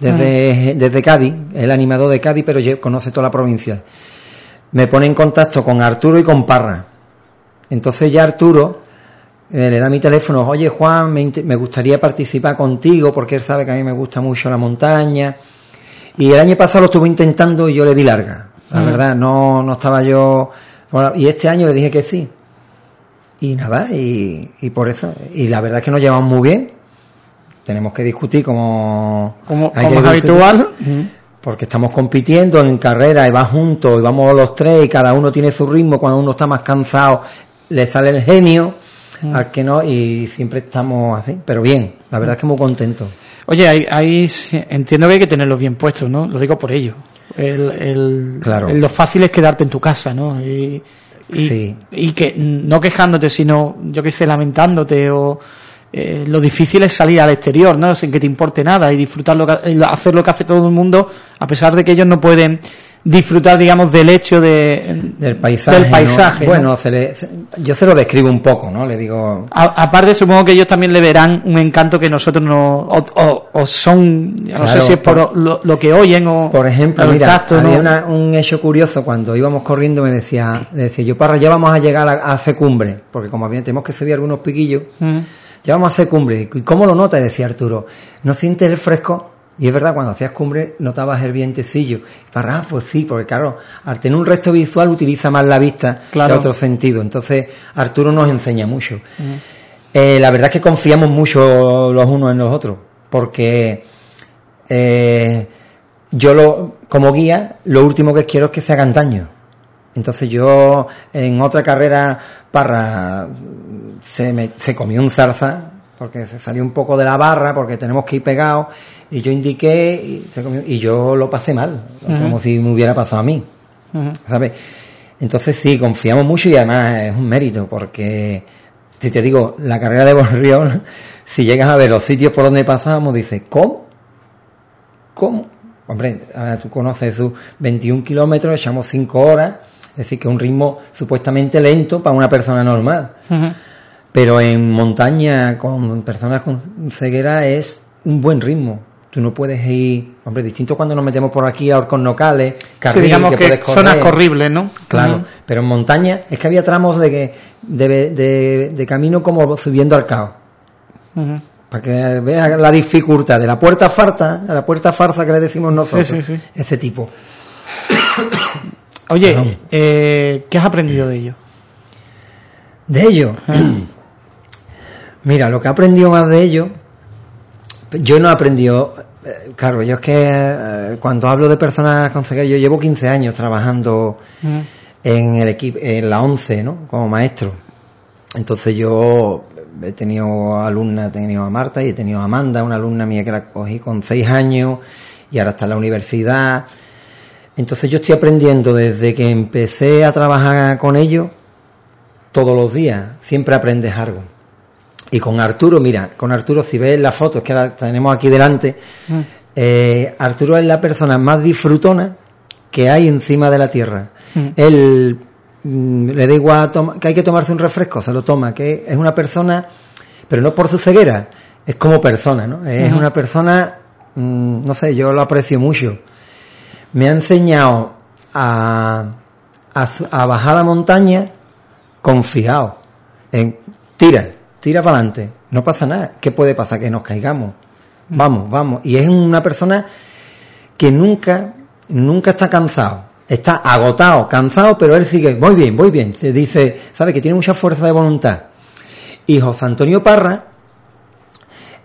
desde, desde Cádiz, el animador de Cádiz, pero conoce toda la provincia, me pone en contacto con Arturo y con Parra. Entonces ya Arturo eh, le da mi teléfono, oye Juan, me, me gustaría participar contigo porque él sabe que a mí me gusta mucho la montaña. Y el año pasado lo estuve intentando y yo le di larga. La verdad, no, no estaba yo. y este año le dije que sí. Y nada, y, y por eso. Y la verdad es que nos llevamos muy bien. Tenemos que discutir como, como, es habitual. Porque estamos compitiendo en carrera y va juntos y vamos los tres y cada uno tiene su ritmo. Cuando uno está más cansado, le sale el genio. Al que no, y siempre estamos así, pero bien, la verdad es que muy contento. Oye, ahí, entiendo que hay que tenerlos bien puestos, ¿no? Lo digo por ello. El, el, claro. lo fácil es quedarte en tu casa, ¿no? Y, y, que no quejándote, sino, yo que sé, lamentándote o... Eh, lo difícil es salir al exterior, ¿no? Sin que te importe nada y disfrutar lo que, hacer lo que hace todo el mundo, a pesar de que ellos no pueden disfrutar, digamos, del hecho de, del paisaje. Del paisaje Bueno, yo se lo describo un poco, ¿no? Le digo... aparte, supongo que ellos también le verán un encanto que nosotros no... O, son... no sé si es por, lo, que oyen o... Por ejemplo, mira, había un hecho curioso cuando íbamos corriendo, me decía, decía yo, para, ya vamos a llegar a, hacer cumbre, porque como bien tenemos que subir algunos piquillos, ya vamos a hacer cumbre. ¿Y cómo lo notas? Decía Arturo, ¿no sientes el fresco? Y es verdad, cuando hacías cumbre notabas el vientecillo. Para, ah, pues sí, porque claro, al tener un resto visual utiliza más la vista que otro sentido. Entonces, Arturo nos enseña mucho. Eh, la verdad es que confiamos mucho los unos en los otros, porque eh, yo lo, como guía, lo último que quiero es que se hagan daño. Entonces yo en otra carrera Parra se, me, se comió un zarza porque se salió un poco de la barra porque tenemos que ir pegados y yo indiqué y, yo lo pasé mal, como si me hubiera pasado a mí, ¿sabes? Entonces sí, confiamos mucho y además es un mérito, porque si te digo, la carrera de Borrión, si llegas a ver los sitios por donde pasábamos, dices, ¿cómo? ¿Cómo? Hombre, tú conoces sus 21 kilómetros, echamos 5 horas, es decir, que es un ritmo supuestamente lento para una persona normal. Pero en montaña con personas con ceguera es un buen ritmo. Tú no puedes ir, hombre, distinto cuando nos metemos por aquí a orcos nocales, carril, digamos que, zonas corribles, ¿no? Claro, pero en montaña es que había tramos de, que, de, de, camino como subiendo al caos. Para que veas la dificultad de la puerta farta, a la puerta farsa que le decimos nosotros, sí, ese tipo. Oye, eh, ¿qué has aprendido de ello? De ello. Mira, lo que he aprendido más de ello yo no he aprendido, eh, claro, yo es que eh, cuando hablo de personas con ceguera, yo llevo 15 años trabajando mm. en el equipo, en la 11, ¿no? Como maestro. Entonces yo he tenido alumnas, he tenido a Marta y he tenido a Amanda, una alumna mía que la cogí con 6 años y ahora está en la universidad. Entonces yo estoy aprendiendo desde que empecé a trabajar con ellos todos los días. Siempre aprendes algo. Y con Arturo, mira, con Arturo, si ves las fotos que ahora tenemos aquí delante, mm. eh, Arturo es la persona más disfrutona que hay encima de la tierra. Mm. Él mm, le da igual que hay que tomarse un refresco, se lo toma, que es una persona, pero no por su ceguera, es como persona, ¿no? Es una persona, no sé, yo lo aprecio mucho. Me ha enseñado a, a, bajar la montaña confiado, en tira, tira para adelante, no pasa nada. ¿Qué puede pasar? Que nos caigamos. Vamos, vamos. Y es una persona que nunca, nunca está cansado. Está agotado, cansado, pero él sigue, muy bien, muy bien. Se dice, sabe que tiene mucha fuerza de voluntad. Y José Antonio Parra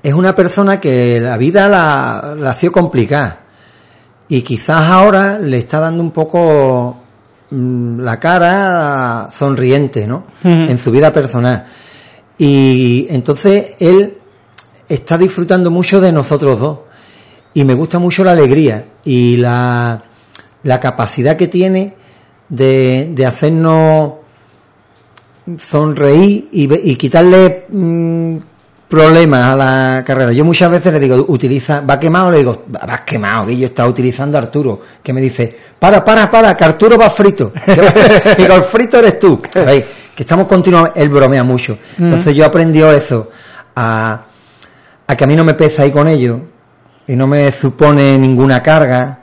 es una persona que la vida la, la ha sido complicada. Y quizás ahora le está dando un poco mm, la cara sonriente, ¿no? En su vida personal. Y entonces él está disfrutando mucho de nosotros dos. Y me gusta mucho la alegría y la, la capacidad que tiene de, de hacernos sonreír y, y quitarle mm, problemas a la carrera. Yo muchas veces le digo, utiliza, va quemado, le digo, vas quemado, que yo estaba utilizando a Arturo, que me dice, para, para, para, que Arturo va frito. digo, el frito eres tú que estamos continuamente, él bromea mucho. Entonces yo aprendí eso, a, a que a mí no me pesa ahí con ellos y no me supone ninguna carga.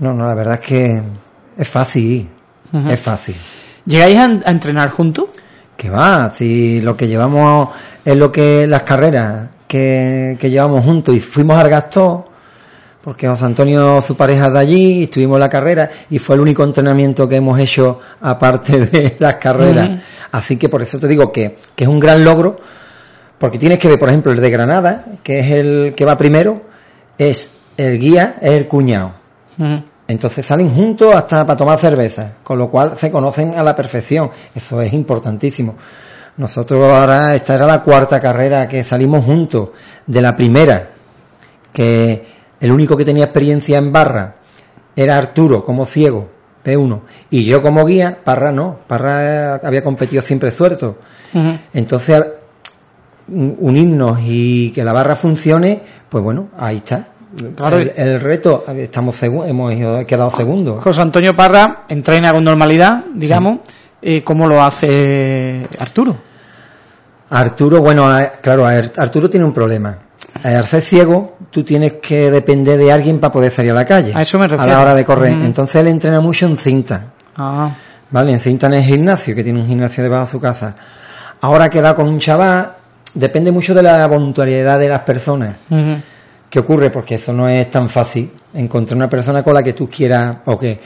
No, no, la verdad es que es fácil, es fácil. ¿Llegáis a, entrenar juntos? Que va, si lo que llevamos es lo que las carreras que, que llevamos juntos y fuimos al gasto porque José Antonio, su pareja de allí, estuvimos en la carrera y fue el único entrenamiento que hemos hecho aparte de las carreras. Así que por eso te digo que, es un gran logro, porque tienes que ver, por ejemplo, el de Granada, que es el que va primero, es el guía, es el cuñado. Entonces salen juntos hasta para tomar cerveza, con lo cual se conocen a la perfección. Eso es importantísimo. Nosotros ahora, esta era la cuarta carrera que salimos juntos, de la primera, que el único que tenía experiencia en barra era Arturo como ciego, P1, y yo como guía, Parra no, Parra había competido siempre suelto. Entonces, unirnos y que la barra funcione, pues bueno, ahí está. Claro, el, reto, estamos hemos quedado segundos. José Antonio Parra entrena con normalidad, digamos. Eh, ¿Cómo lo hace Arturo? Arturo, bueno, claro, Arturo tiene un problema. Al ser ciego, tú tienes que depender de alguien para poder salir a la calle. A eso me refiero. A la hora de correr. Entonces él entrena mucho en cinta. Ah. Vale, en cinta en el gimnasio, que tiene un gimnasio debajo de su casa. Ahora queda con un chaval, depende mucho de la voluntariedad de las personas. ¿Qué ocurre? Porque eso no es tan fácil. Encontrar una persona con la que tú quieras o que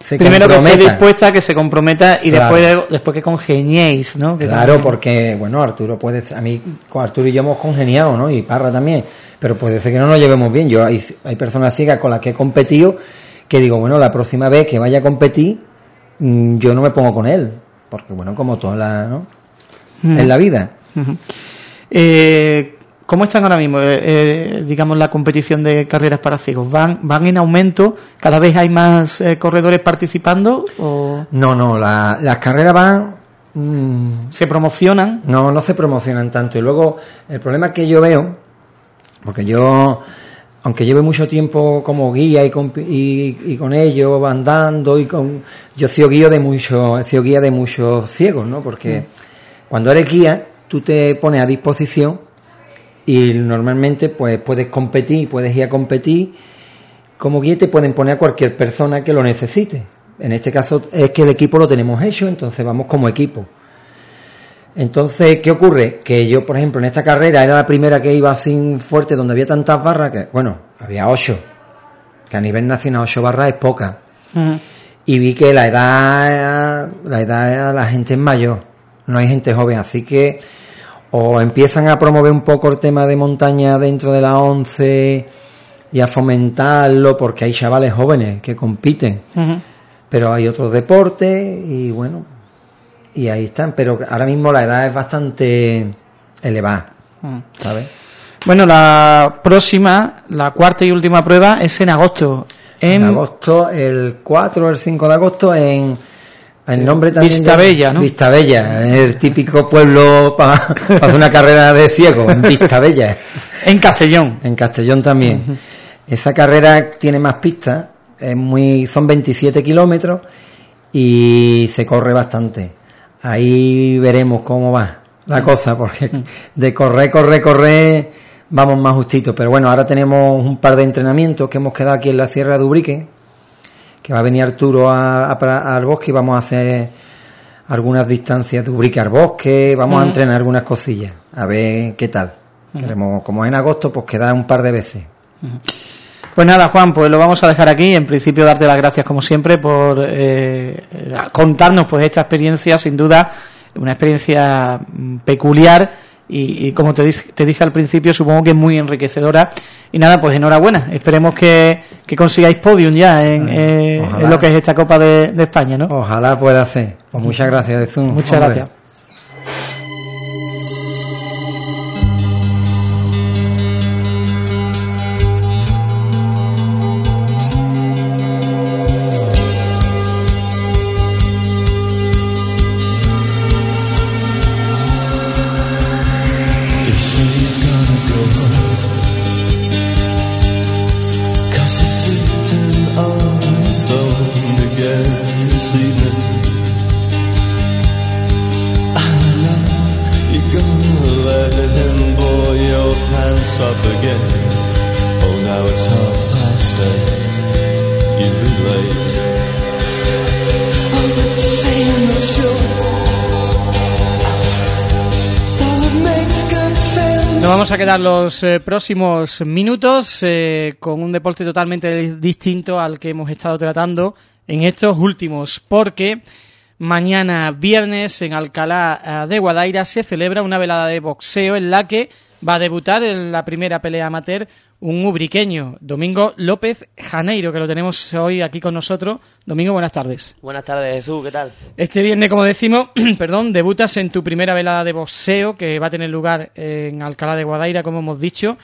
se Primero que esté dispuesta, que se comprometa y después, después que congeniéis, ¿no? claro, porque, bueno, Arturo puede a mí, con Arturo y yo hemos congeniado, ¿no? Y Parra también, pero puede ser que no nos llevemos bien. Yo hay, hay personas ciegas con las que he competido que digo, bueno, la próxima vez que vaya a competir, mm, yo no me pongo con él, porque, bueno, como toda la, ¿no? En la vida. eh, ¿Cómo están ahora mismo, eh, eh, digamos, la competición de carreras para ciegos? ¿Van, van en aumento? ¿Cada vez hay más eh, corredores participando? O... No, no, las carreras van... Mm, ¿Se promocionan? No, no se promocionan tanto. Y luego, el problema que yo veo, porque yo, aunque lleve mucho tiempo como guía y con, y, con ellos, andando, y con, yo soy guía de muchos, guía de muchos ciegos, ¿no? Porque mm. cuando eres guía, tú te pones a disposición y normalmente pues puedes competir, puedes ir a competir. Como guía te pueden poner a cualquier persona que lo necesite. En este caso es que el equipo lo tenemos hecho, entonces vamos como equipo. Entonces, ¿qué ocurre? Que yo, por ejemplo, en esta carrera era la primera que iba sin fuerte, donde había tantas barras que, bueno, había ocho. Que a nivel nacional ocho barras es poca. Y vi que la edad, la edad, la gente es mayor. No hay gente joven, así que o empiezan a promover un poco el tema de montaña dentro de la once y a fomentarlo porque hay chavales jóvenes que compiten, pero hay otros deportes y bueno, y ahí están, pero ahora mismo la edad es bastante elevada, ¿sabes? Bueno, la próxima, la cuarta y última prueba es en agosto. En, en agosto, el 4 o el 5 de agosto en el nombre también. Vista Bella, ¿no? Vista Bella, el típico pueblo para hacer una carrera de ciego, Vista Bella. en Castellón. En Castellón también. Esa carrera tiene más pistas, es muy, son 27 kilómetros y se corre bastante. Ahí veremos cómo va la cosa, porque de correr, correr, correr, vamos más justitos. Pero bueno, ahora tenemos un par de entrenamientos que hemos quedado aquí en la Sierra de Ubrique que va a venir Arturo al bosque y vamos a hacer algunas distancias de al bosque, vamos a entrenar algunas cosillas, a ver qué tal. Queremos, como en agosto, pues queda un par de veces. Pues nada, Juan, pues lo vamos a dejar aquí. En principio, darte las gracias, como siempre, por eh, contarnos pues esta experiencia, sin duda, una experiencia mm, peculiar y, como te, te, dije al principio, supongo que es muy enriquecedora. Y nada, pues enhorabuena. Esperemos que, que consigáis podium ya en, eh, lo que es esta Copa de, España, ¿no? Ojalá pueda hacer. Pues muchas gracias, Muchas gracias. A quedar los eh, próximos minutos eh, con un deporte totalmente distinto al que hemos estado tratando en estos últimos, porque mañana viernes en Alcalá eh, de Guadaira se celebra una velada de boxeo en la que va a debutar en la primera pelea amateur un ubriqueño, Domingo López Janeiro, que lo tenemos hoy aquí con nosotros. Domingo, buenas tardes. Buenas tardes, Jesús, ¿qué tal? Este viernes, como decimos, perdón, debutas en tu primera velada de boxeo, que va a tener lugar en Alcalá de Guadaira, como hemos dicho.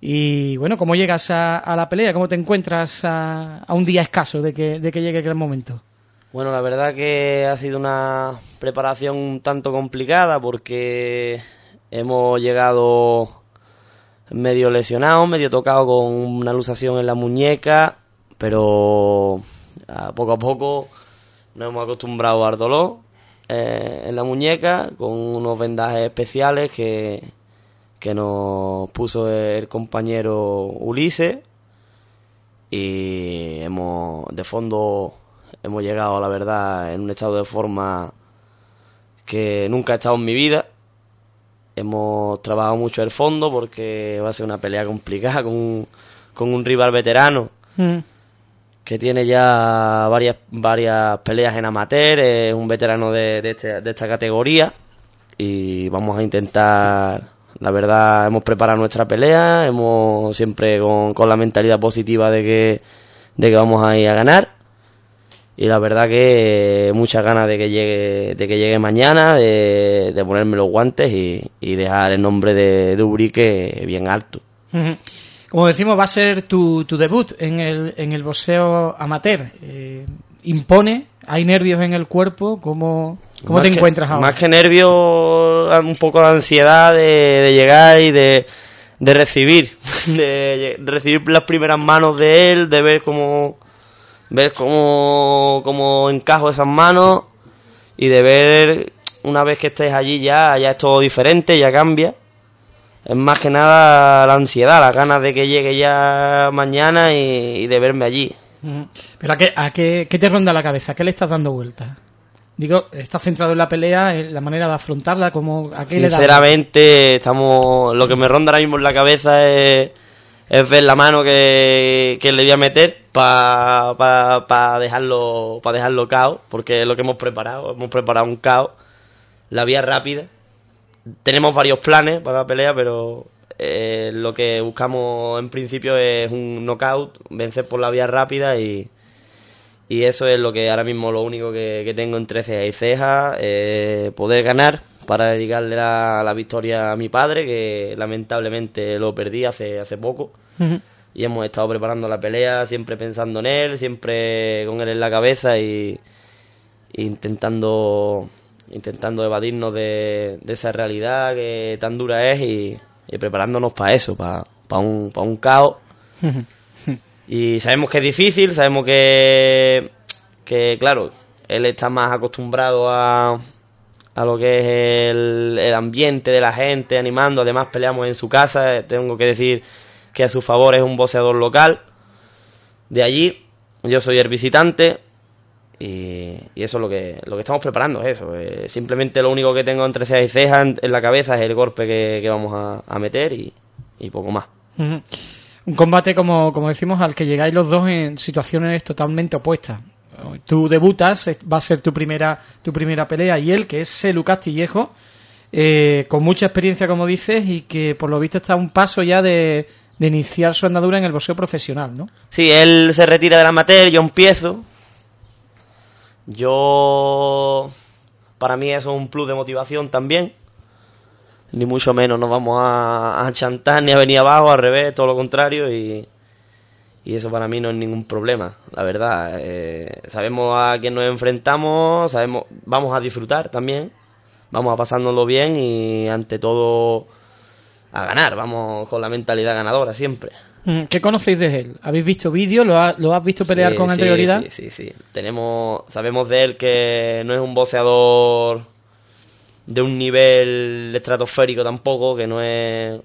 Y bueno, ¿cómo llegas a, la pelea? ¿Cómo te encuentras a, un día escaso de que, de que llegue el momento? Bueno, la verdad que ha sido una preparación un tanto complicada porque hemos llegado medio lesionado, medio tocado con una luxación en la muñeca, pero a poco a poco nos hemos acostumbrado al dolor eh, en la muñeca con unos vendajes especiales que, que nos puso el compañero Ulises. Y hemos de fondo hemos llegado la verdad en un estado de forma que nunca he estado en mi vida hemos trabajado mucho el fondo porque va a ser una pelea complicada con un, con un rival veterano Mm. que tiene ya varias varias peleas en amateur, es un veterano de, de, este- de esta categoría y vamos a intentar, la verdad, hemos preparado nuestra pelea, hemos siempre con, con la mentalidad positiva de que, de que vamos a ir a ganar y la verdad que muchas ganas de que llegue, de que llegue mañana, de, de ponerme los guantes y, y dejar el nombre de, de Ubrique bien alto. Como decimos, va a ser tu, tu debut en el, en el boxeo amateur. Eh, ¿Impone? ¿Hay nervios en el cuerpo? ¿Cómo, cómo te que- encuentras ahora? Más que nervios, un poco de ansiedad de, de llegar y de, de recibir, de, de recibir las primeras manos de él, de ver cómo, ver cómo, cómo encajo esas manos y de ver una vez que estés allí ya, ya es todo diferente, ya cambia. Es más que nada la ansiedad, las ganas de que llegue ya mañana y, y de verme allí. ¿Pero a qué, a qué, qué te ronda la cabeza? ¿A qué le estás dando vuelta? Digo, ¿estás centrado en la pelea, en la manera de afrontarla? ¿Cómo, ¿A qué le das? Sinceramente, estamos. Lo que me ronda ahora mismo en la cabeza es, es ver la mano que, que le voy a meter para pa, pa dejarlo para dejarlo caos, porque es lo que hemos preparado. Hemos preparado un caos, la vía rápida. Tenemos varios planes para la pelea, pero eh, lo que buscamos en principio es un knockout, vencer por la vía rápida y, y eso es lo que ahora mismo lo único que, que tengo entre ceja y ceja, eh, poder ganar para dedicarle la, la victoria a mi padre, que lamentablemente lo perdí hace, hace poco. Y hemos estado preparando la pelea, siempre pensando en él, siempre con él en la cabeza y e intentando intentando evadirnos de, de esa realidad que tan dura es y, y preparándonos para eso, para, para un, para un caos. Y sabemos que es difícil, sabemos que, que claro, él está más acostumbrado a, a lo que es el, el ambiente de la gente, animando. Además, peleamos en su casa. Tengo que decir que a su favor es un boxeador local de allí. Yo soy el visitante. Y, eso es lo que, lo que estamos preparando, es eso. eh, simplemente lo único que tengo entre cejas y cejas en, la cabeza es el golpe que, que vamos a, meter y, poco más. Un combate, como, como decimos, al que llegáis los dos en situaciones totalmente opuestas. Tú debutas, va a ser tu primera, tu primera pelea, y él, que es Selu Castillejo, eh, con mucha experiencia, como dices, y que por lo visto está a un paso ya de, de iniciar su andadura en el boxeo profesional, ¿no? Sí, él se retira del amateur, yo empiezo. Yo. Para mí eso es un plus de motivación también. Ni mucho menos nos vamos a, chantar ni a venir abajo, al revés, todo lo contrario. Y, y eso para mí no es ningún problema, la verdad. Eh, sabemos a quién nos enfrentamos, sabemos, vamos a disfrutar también. Vamos a pasárnoslo bien y ante todo a ganar. Vamos con la mentalidad ganadora siempre. Mm, ¿Qué conocéis de él? ¿Habéis visto vídeos? ¿Lo, ha- lo has visto pelear Sí, con sí, anterioridad? Sí, sí, sí. Tenemos, sabemos de él que no es un boxeador de un nivel estratosférico tampoco, que no es...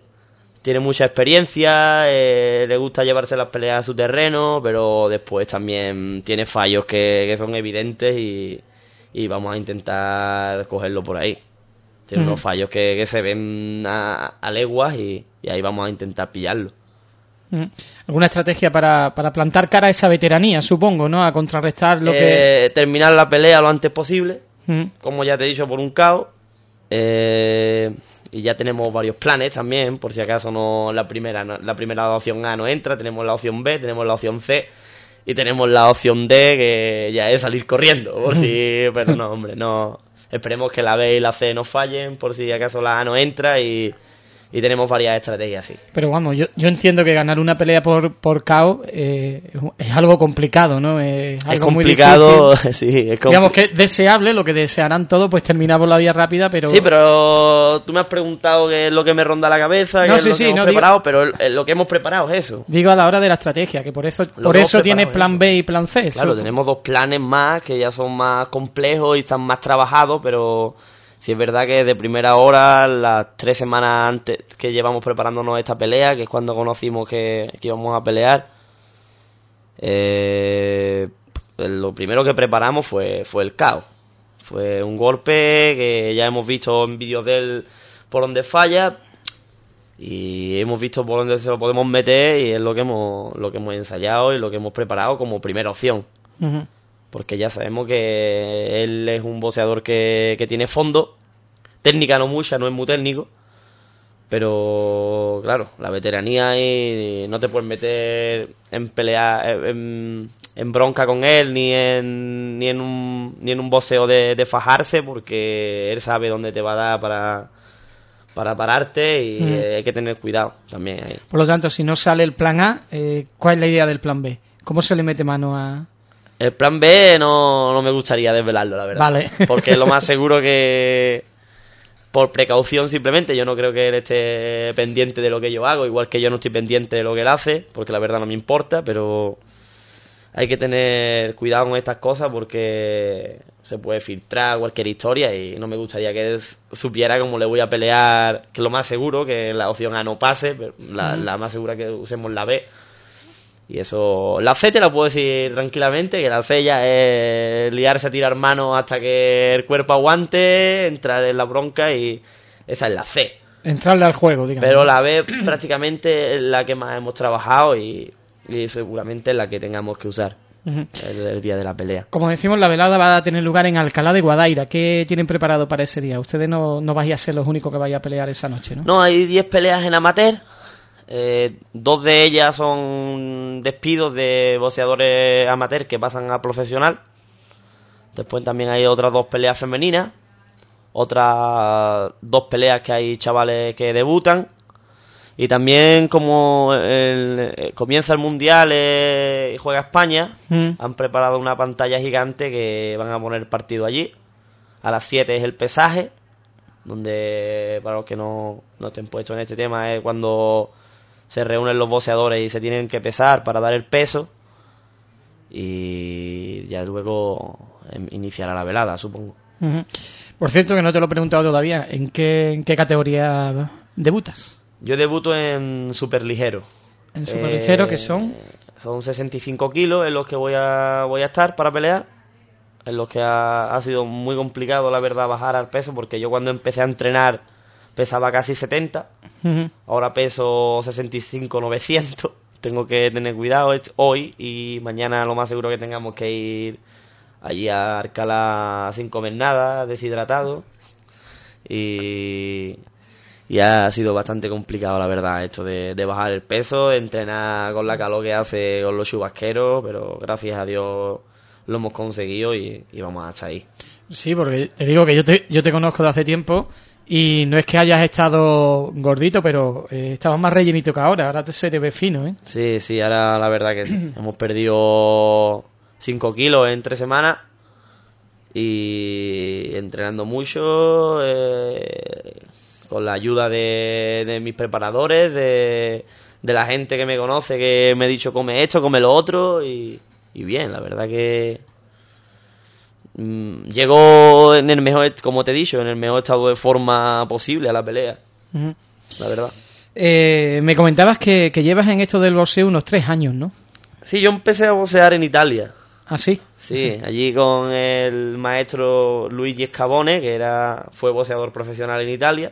Tiene mucha experiencia, eh, le gusta llevarse las peleas a su terreno, pero después también tiene fallos que, que son evidentes y, y vamos a intentar cogerlo por ahí. Tiene unos fallos que, que se ven a, a leguas y, y ahí vamos a intentar pillarlo. Mm. ¿Alguna estrategia para, para plantar cara a esa veteranía, supongo, ¿no? A contrarrestar lo que... Eh, terminar la pelea lo antes posible, Mm. como ya te he dicho, por un caos. Eh, y ya tenemos varios planes también, por si acaso no la primera no- la primera opción A no entra, tenemos la opción B, tenemos la opción C y tenemos la opción D que ya es salir corriendo, por si, pero no, hombre, no. Esperemos que la B y la C no fallen, por si acaso la A no entra y, y tenemos varias estrategias, sí. Pero vamos, yo, yo entiendo que ganar una pelea por, por KO eh, es algo complicado, ¿no? Es, algo es complicado, sí, es compli- Digamos que es deseable, lo que desearán todos, pues terminar por la vía rápida, pero... Sí, pero tú me has preguntado qué es lo que me ronda la cabeza, No, qué es sí, sí, hemos no, digo- preparado, pero lo que hemos preparado es eso. Digo a la hora de la estrategia, que por eso, Lo por eso tienes plan eso. B y plan C. Claro, tenemos dos planes más que ya son más complejos y están más trabajados, pero sí es verdad que de primera hora, las tres semanas antes que llevamos preparándonos esta pelea, que es cuando conocimos que, íbamos a pelear, eh, lo primero que preparamos fue, fue el caos. Fue un golpe que ya hemos visto en vídeos de él por donde falla y hemos visto por dónde se lo podemos meter y es lo que hemos, lo que hemos ensayado y lo que hemos preparado como primera opción Ujú. Porque ya sabemos que él es un boxeador que, que tiene fondo, técnica no mucha, no es muy técnico, pero claro, la veteranía y no te puedes meter en pelea, en, en bronca con él, ni en, ni en un, ni en un boxeo de, de fajarse, porque él sabe dónde te va a dar para, para pararte y Mm. hay que tener cuidado también ahí. Por lo tanto, si no sale el plan A, eh, ¿cuál es la idea del plan B? ¿Cómo se le mete mano a...? El plan B no, no me gustaría desvelarlo, la verdad. Vale. Porque es lo más seguro que, por precaución simplemente, yo no creo que él esté pendiente de lo que yo hago, igual que yo no estoy pendiente de lo que él hace, porque la verdad no me importa, pero hay que tener cuidado con estas cosas porque se puede filtrar cualquier historia y no me gustaría que él supiera cómo le voy a pelear, que lo más seguro, que la opción A no pase, pero la, la más segura que usemos la B. Y eso, la C te la puedo decir tranquilamente, que la C ya es liarse a tirar manos hasta que el cuerpo aguante, entrar en la bronca y esa es la C. Entrarle al juego, digamos. Pero la B prácticamente es la que más hemos trabajado y, y seguramente es la que tengamos que usar el día de la pelea. Como decimos, la velada va a tener lugar en Alcalá de Guadaira. ¿Qué tienen preparado para ese día? Ustedes no, no vais a ser los únicos que vais a pelear esa noche, ¿no? No, hay 10 peleas en amateur. Eh, dos de ellas son despidos de boxeadores amateur que pasan a profesional. Después también hay otras dos peleas femeninas. Otras dos peleas que hay chavales que debutan. Y también como el- eh, comienza el Mundial eh, y juega España, Mm. han preparado una pantalla gigante que van a poner partido allí. A las 7 es el pesaje, donde para los que no, no estén puestos en este tema es cuando se reúnen los boxeadores y se tienen que pesar para dar el peso. Y ya luego em, iniciará la velada, supongo. Por cierto, que no te lo he preguntado todavía, ¿en qué, en qué categoría debutas? Yo debuto en superligero. En superligero, Eh, que son... Son 65 kilos en los que voy a, voy a estar para pelear. En los que ha, ha sido muy complicado, la verdad, bajar al peso, porque yo cuando empecé a entrenar pesaba casi 70. Ujú. Ahora peso 65, 900. Tengo que tener cuidado es- hoy y mañana lo más seguro que tengamos que ir allí a Arcala sin comer nada, deshidratado. Y, y ha sido bastante complicado, la verdad, esto de, de bajar el peso, de entrenar con la calor que hace con los chubasqueros, pero gracias a Dios lo hemos conseguido y, y vamos hasta ahí. Sí, porque te digo que yo te, yo te conozco de hace tiempo y no es que hayas estado gordito, pero eh, estabas más rellenito que ahora. Ahora te, se te ve fino, ¿eh? Sí, sí, ahora la verdad que sí. Hemos perdido 5 kilos en 3 semanas y entrenando mucho, eh, con la ayuda de, de mis preparadores, de, de la gente que me conoce, que me ha dicho come esto, come lo otro y, y bien, la verdad que llegó en el mejor, como te he dicho, en el mejor estado de forma posible a la pelea, la verdad. Eh, me comentabas que, que llevas en esto del boxeo unos tres años, ¿no? Sí, yo empecé a boxear en Italia. ¿Ah, sí? Sí, allí con el maestro Luigi Scavone, que era fue boxeador profesional en Italia.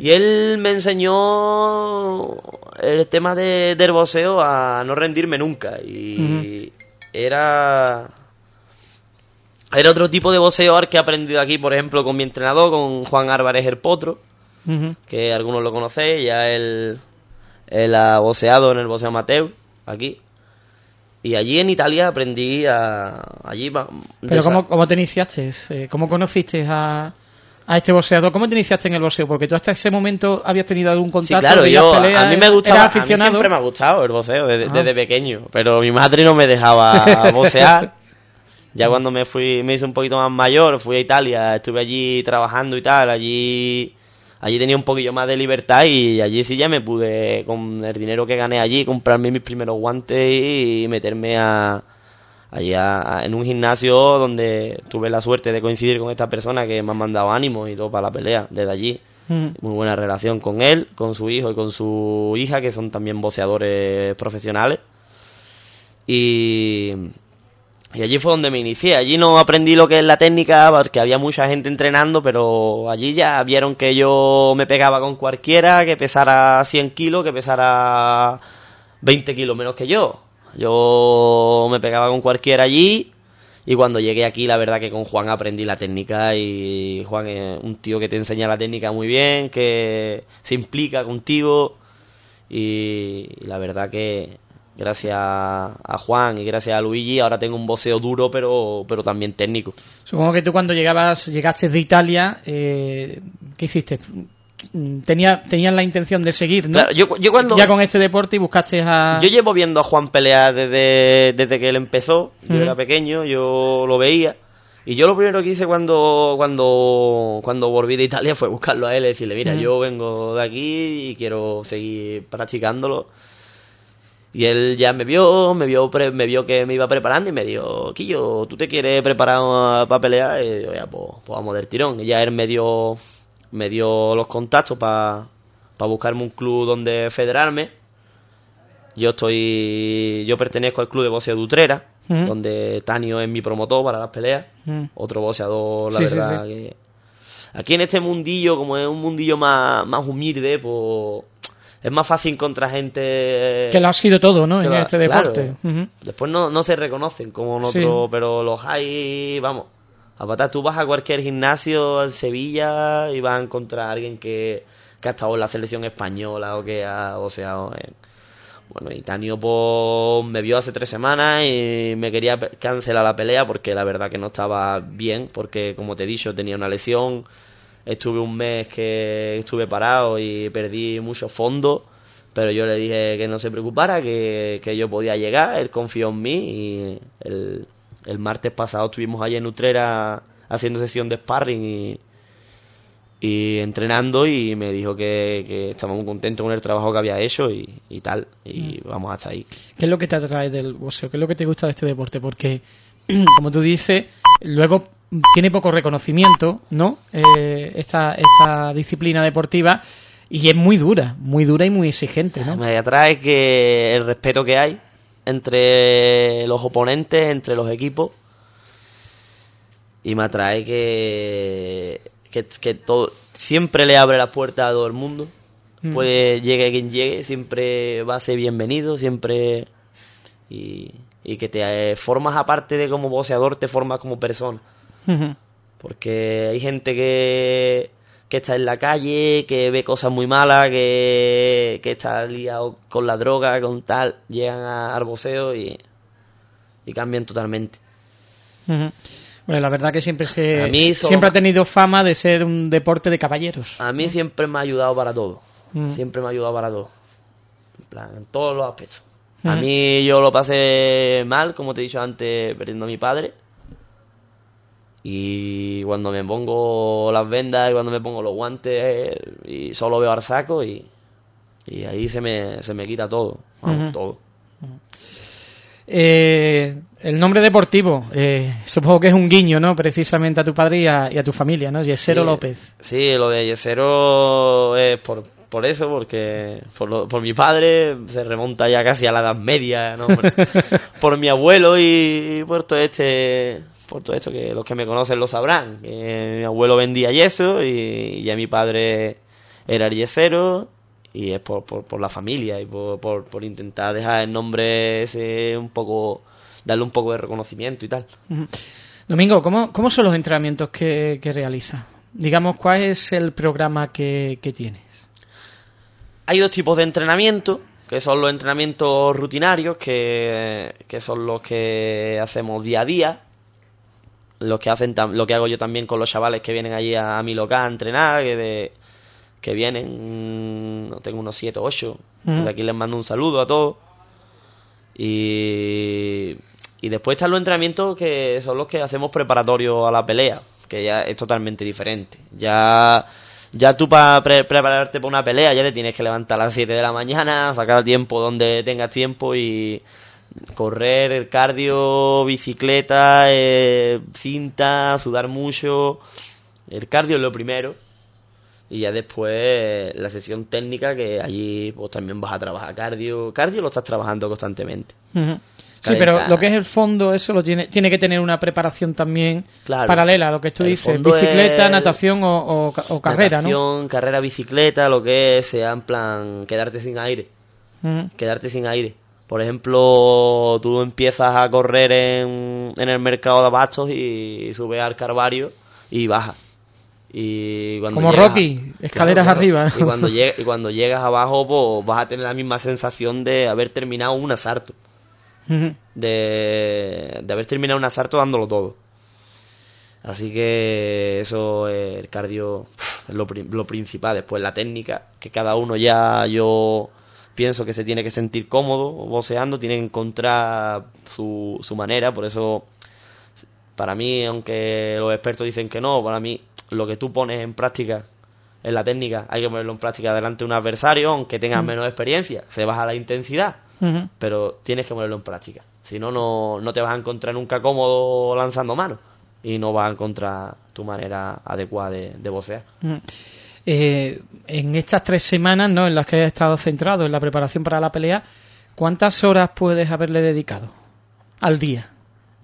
Y él me enseñó el tema de, del boxeo a no rendirme nunca. Y era. Era otro tipo de boxeo al que he aprendido aquí, por ejemplo, con mi entrenador, con Juan Álvarez el Potro, que algunos lo conocéis, ya él, él ha boxeado en el boxeo amateur, aquí. Y allí en Italia aprendí a... Allí, Pero ¿cómo, cómo te iniciaste? Eh, ¿Cómo conociste a, a este boxeador. ¿Cómo te iniciaste en el boxeo? Porque tú hasta ese momento habías tenido algún Sí, contacto. claro, veías yo, peleas, a mí me gustaba, a mí siempre me ha gustado el boxeo desde, Ah. desde pequeño, pero mi madre no me dejaba boxear. Ya cuando me fui, me hice un poquito más mayor, fui a Italia, estuve allí trabajando y tal, allí, allí tenía un poquillo más de libertad y allí sí ya me pude, con el dinero que gané allí, comprarme mis primeros guantes y meterme a, allí a- a- en un gimnasio donde tuve la suerte de coincidir con esta persona que me ha mandado ánimos y todo para la pelea desde allí. Ujú. Muy buena relación con él, con su hijo y con su hija, que son también boxeadores profesionales. Y, y allí fue donde me inicié. Allí no aprendí lo que es la técnica, porque había mucha gente entrenando, pero allí ya vieron que yo me pegaba con cualquiera, que pesara 100 kilos, que pesara 20 kilos menos que yo. Yo me pegaba con cualquiera allí. Y cuando llegué aquí, la verdad que con Juan aprendí la técnica y Juan es un tío que te enseña la técnica muy bien, que se implica contigo y, la verdad que gracias a Juan y gracias a Luigi ahora tengo un boxeo duro pero, pero también técnico. Supongo que tú cuando llegabas, llegaste de Italia, eh, ¿qué hiciste? Tenía, tenías la intención de seguir, ¿no? Claro, yo, yo cuando... Ya con este deporte y buscaste a... Yo llevo viendo a Juan pelear desde, desde que él empezó. Yo era pequeño, yo lo veía. Y yo lo primero que hice cuando, cuando, cuando volví de Italia fue buscarlo a él y decirle, mira, yo vengo de aquí y quiero seguir practicándolo. Y él ya me vio, me vio, pre- me vio que me iba preparando y me dijo, Quillo, ¿tú te quieres preparar para pelear? Y yo, ya, pues, pues vamos del tirón. Y ya él me dio, me dio los contactos para buscarme un club donde federarme. Yo estoy, yo pertenezco al club de boxeo de Utrera, donde Tanio es mi promotor para las peleas. Otro boxeador, la Sí, sí, verdad sí. que... Aquí en este mundillo, como es un mundillo más, más humilde, pues es más fácil encontrar gente... Que lo ha sido todo, ¿no? En este claro. deporte. Después no, no se reconocen como Sí. otro, pero los hay, vamos, a patar, tú vas a cualquier gimnasio en Sevilla y vas a encontrar a alguien que, que ha estado en la selección española o que ha, o sea, en- bueno, y Tanio pues, me vio hace tres semanas y me quería cancelar la pelea porque la verdad que no estaba bien, porque como te he dicho, tenía una lesión, estuve un mes que estuve parado y perdí mucho fondo, pero yo le dije que no se preocupara, que, que yo podía llegar, él confió en mí y el, el martes pasado estuvimos allí en Utrera haciendo sesión de sparring y, y entrenando y me dijo que, que estaba muy contento con el trabajo que había hecho y, y tal, y vamos hasta ahí. ¿Qué es lo que te atrae del boxeo? ¿Qué es lo que te gusta de este deporte? Porque, como tú dices, luego tiene poco reconocimiento, ¿no? Eh, esta, esta disciplina deportiva y es muy dura, muy dura y muy exigente, ¿no? Me atrae que el respeto que hay entre los oponentes, entre los equipos. Y me atrae que, que, que todo, siempre le abre la puerta a todo el mundo. Mm. Pues llegue quien llegue, siempre va a ser bienvenido, siempre... Y, y que te eh, formas aparte de como boxeador, te formas como persona. Porque hay gente que, que está en la calle, que ve cosas muy malas, que, que está liado con la droga, con tal, llegan a- al boxeo y, y cambian totalmente. Bueno, la verdad que siempre se A mí eso- siempre ha tenido fama de ser un deporte de caballeros. A mí siempre me ha ayudado para todo. Siempre me ha ayudado para todo. En plan, en todos los aspectos. A mí yo lo pasé mal, como te he dicho antes, perdiendo a mi padre. Y cuando me pongo las vendas y cuando me pongo los guantes y solo veo al saco y, y ahí se me, se me quita todo. Vamos, todo. Eh, el nombre deportivo, eh, supongo que es un guiño, ¿no? Precisamente a tu padre y a, y a tu familia, ¿no? Yesero Sí, López. Sí, lo de Yesero es por, por eso, porque por, lo- por mi padre se remonta ya casi a la Edad Media, ¿no? Por, por mi abuelo y, y por todo este por todo esto que los que me conocen lo sabrán. Que mi abuelo vendía yeso y ya mi padre era yesero y es por, por, por la familia y por, por, por intentar dejar el nombre ese un poco, darle un poco de reconocimiento y tal. Domingo, ¿cómo, cómo son los entrenamientos que, que realizas? Digamos, ¿cuál es el programa que, que tienes? Hay dos tipos de entrenamiento, que son los entrenamientos rutinarios, que, que son los que hacemos día a día. Los que hacen lo que hago yo también con los chavales que vienen allí a, mi local a entrenar, que, de, que vienen, no tengo unos 7 o 8, de aquí les mando un saludo a todos. Y, y después están los entrenamientos que son los que hacemos preparatorios a la pelea, que ya es totalmente diferente. Ya, ya tú para prepararte para una pelea ya te tienes que levantar a las 7 de la mañana, sacar tiempo donde tengas tiempo y correr, el cardio, bicicleta, eh, cinta, sudar mucho. El cardio es lo primero. Y ya después la sesión técnica, que allí pues también vas a trabajar cardio. Cardio lo estás trabajando constantemente. Sí, pero lo que es el fondo, eso lo tiene, tiene que tener una preparación también paralela a lo que tú dices, bicicleta, natación o, carrera, natación, carrera, bicicleta, lo que sea en plan quedarte sin aire. Quedarte sin aire. Por ejemplo, tú empiezas a correr en, en el mercado de abastos y subes al Carvario y bajas. Y cuando Como Rocky, escaleras arriba. Y, cuando y cuando llegas abajo, pues vas a tener la misma sensación de haber terminado un asalto. de, de haber terminado un asalto dándolo todo. Así que eso, el cardio, es lo, lo principal. Después la técnica, que cada uno ya yo pienso que se tiene que sentir cómodo boceando, tiene que encontrar su, su manera, por eso para mí, aunque los expertos dicen que no, para mí lo que tú pones en práctica en la técnica, hay que ponerlo en práctica delante de un adversario, aunque tengas menos experiencia, se baja la intensidad, pero tienes que ponerlo en práctica. Si no, no te vas a encontrar nunca cómodo lanzando manos y no vas a encontrar tu manera adecuada de, de bocear. Eh, en estas tres semanas ¿no? en las que has estado centrado en la preparación para la pelea, ¿cuántas horas puedes haberle dedicado al día,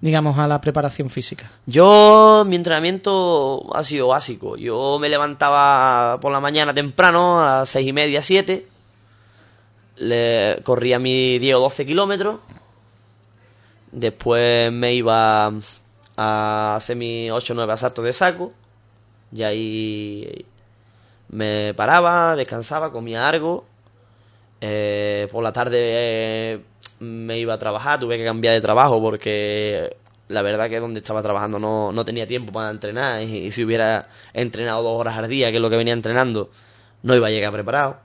digamos, a la preparación física? Yo, mi entrenamiento ha sido básico. Yo me levantaba por la mañana temprano, a seis y media, siete. Le corría mis 10 o 12 kilómetros. Después me iba a hacer mis 8 o 9 asaltos de saco. Y ahí me paraba, descansaba, comía algo. Eh, por la tarde eh, me iba a trabajar, tuve que cambiar de trabajo porque la verdad que donde estaba trabajando no, no tenía tiempo para entrenar y, si hubiera entrenado dos horas al día, que es lo que venía entrenando, no iba a llegar preparado.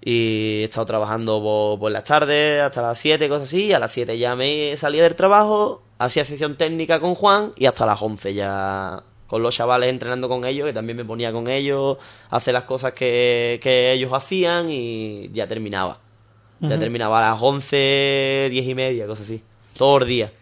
Y he estado trabajando por, las tardes hasta las 7, cosas así. A las 7 ya me salía del trabajo, hacía sesión técnica con Juan y hasta las 11 ya con los chavales entrenando con ellos, que también me ponía con ellos, hacer las cosas que, ellos hacían y ya terminaba. Ya terminaba a las 11, 10 y media, cosas así. Todo el día.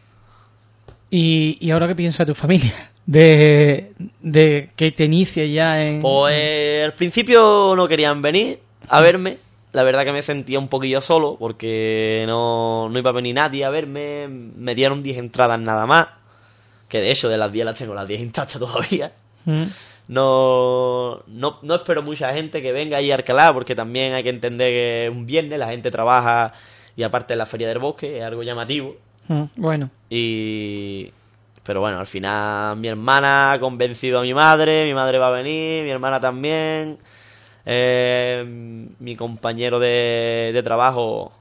¿Y, y ahora qué piensa tu familia? De, de que te inicie ya en... Pues al principio no querían venir a verme. La verdad que me sentía un poquillo solo porque no, no iba a venir nadie a verme. Me dieron 10 entradas nada más que de hecho de las 10 las tengo las 10 intactas todavía. Mm. No, no, no, espero mucha gente que venga ahí a Arcalá, porque también hay que entender que es un viernes, la gente trabaja y aparte la Feria del Bosque es algo llamativo. Mm, bueno. Y... Pero bueno, al final mi hermana ha convencido a mi madre, mi madre va a venir, mi hermana también. Eh, mi compañero de, de trabajo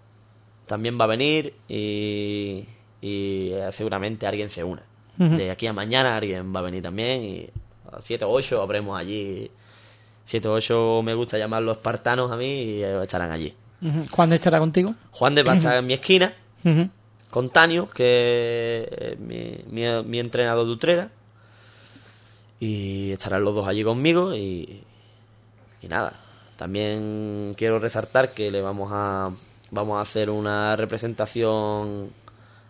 también va a venir y, y seguramente alguien se una. De aquí a mañana alguien va a venir también y a 7 o 8 habremos allí. 7 o 8 me gusta llamarlos espartanos a mí y estarán allí. ¿Juan de estará contigo? Juan de va a estar en mi esquina con Tanio, que es mi, mi, entrenador de Utrera. Y estarán los dos allí conmigo y, y nada. También quiero resaltar que le vamos a vamos a hacer una representación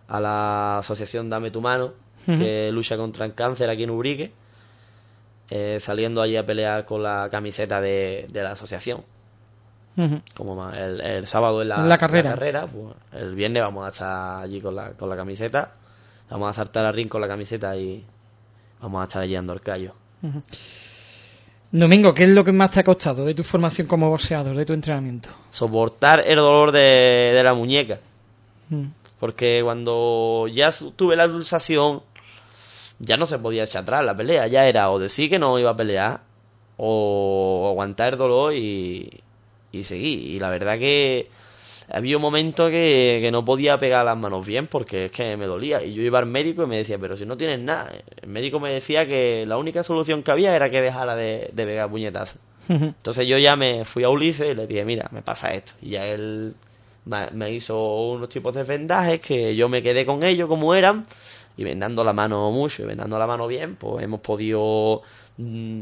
a la asociación Dame tu mano que lucha contra el cáncer aquí en Ubrique, eh, saliendo allí a pelear con la camiseta de, la asociación. Como el, sábado en la, carrera, pues, el viernes vamos a estar allí con la, con la camiseta, vamos a saltar al ring con la camiseta y vamos a estar allí dando el callo. Domingo, ¿qué es lo que más te ha costado de tu formación como boxeador, de tu entrenamiento? Soportar el dolor de, la muñeca. Porque cuando ya tuve la pulsación, ya no se podía echar atrás la pelea, ya era o decir que no iba a pelear o aguantar el dolor y, y seguir. Y la verdad que había un momento que, que, no podía pegar las manos bien porque es que me dolía. Y yo iba al médico y me decía, pero si no tienes nada. El médico me decía que la única solución que había era que dejara de, de pegar puñetazos. Entonces yo ya me fui a Ulises y le dije, mira, me pasa esto. Y ya él me hizo unos tipos de vendajes que yo me quedé con ellos como eran y vendando la mano mucho y vendando la mano bien, pues hemos podido mm,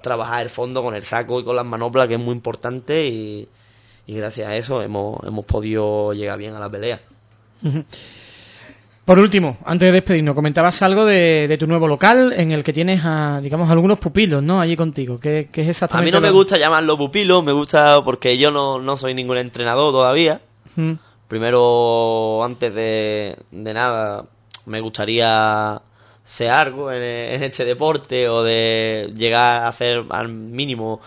trabajar el fondo con el saco y con las manoplas, que es muy importante y, gracias a eso hemos, hemos podido llegar bien a la pelea. Por último, antes de despedirnos, comentabas algo de, tu nuevo local en el que tienes, a, digamos, algunos pupilos, ¿no? Allí contigo. ¿Qué, es exactamente? A mí no me gusta llamarlo pupilos, me gusta porque yo no, no soy ningún entrenador todavía. Primero, antes de, de nada, me gustaría ser algo en, este deporte o de llegar a hacer al mínimo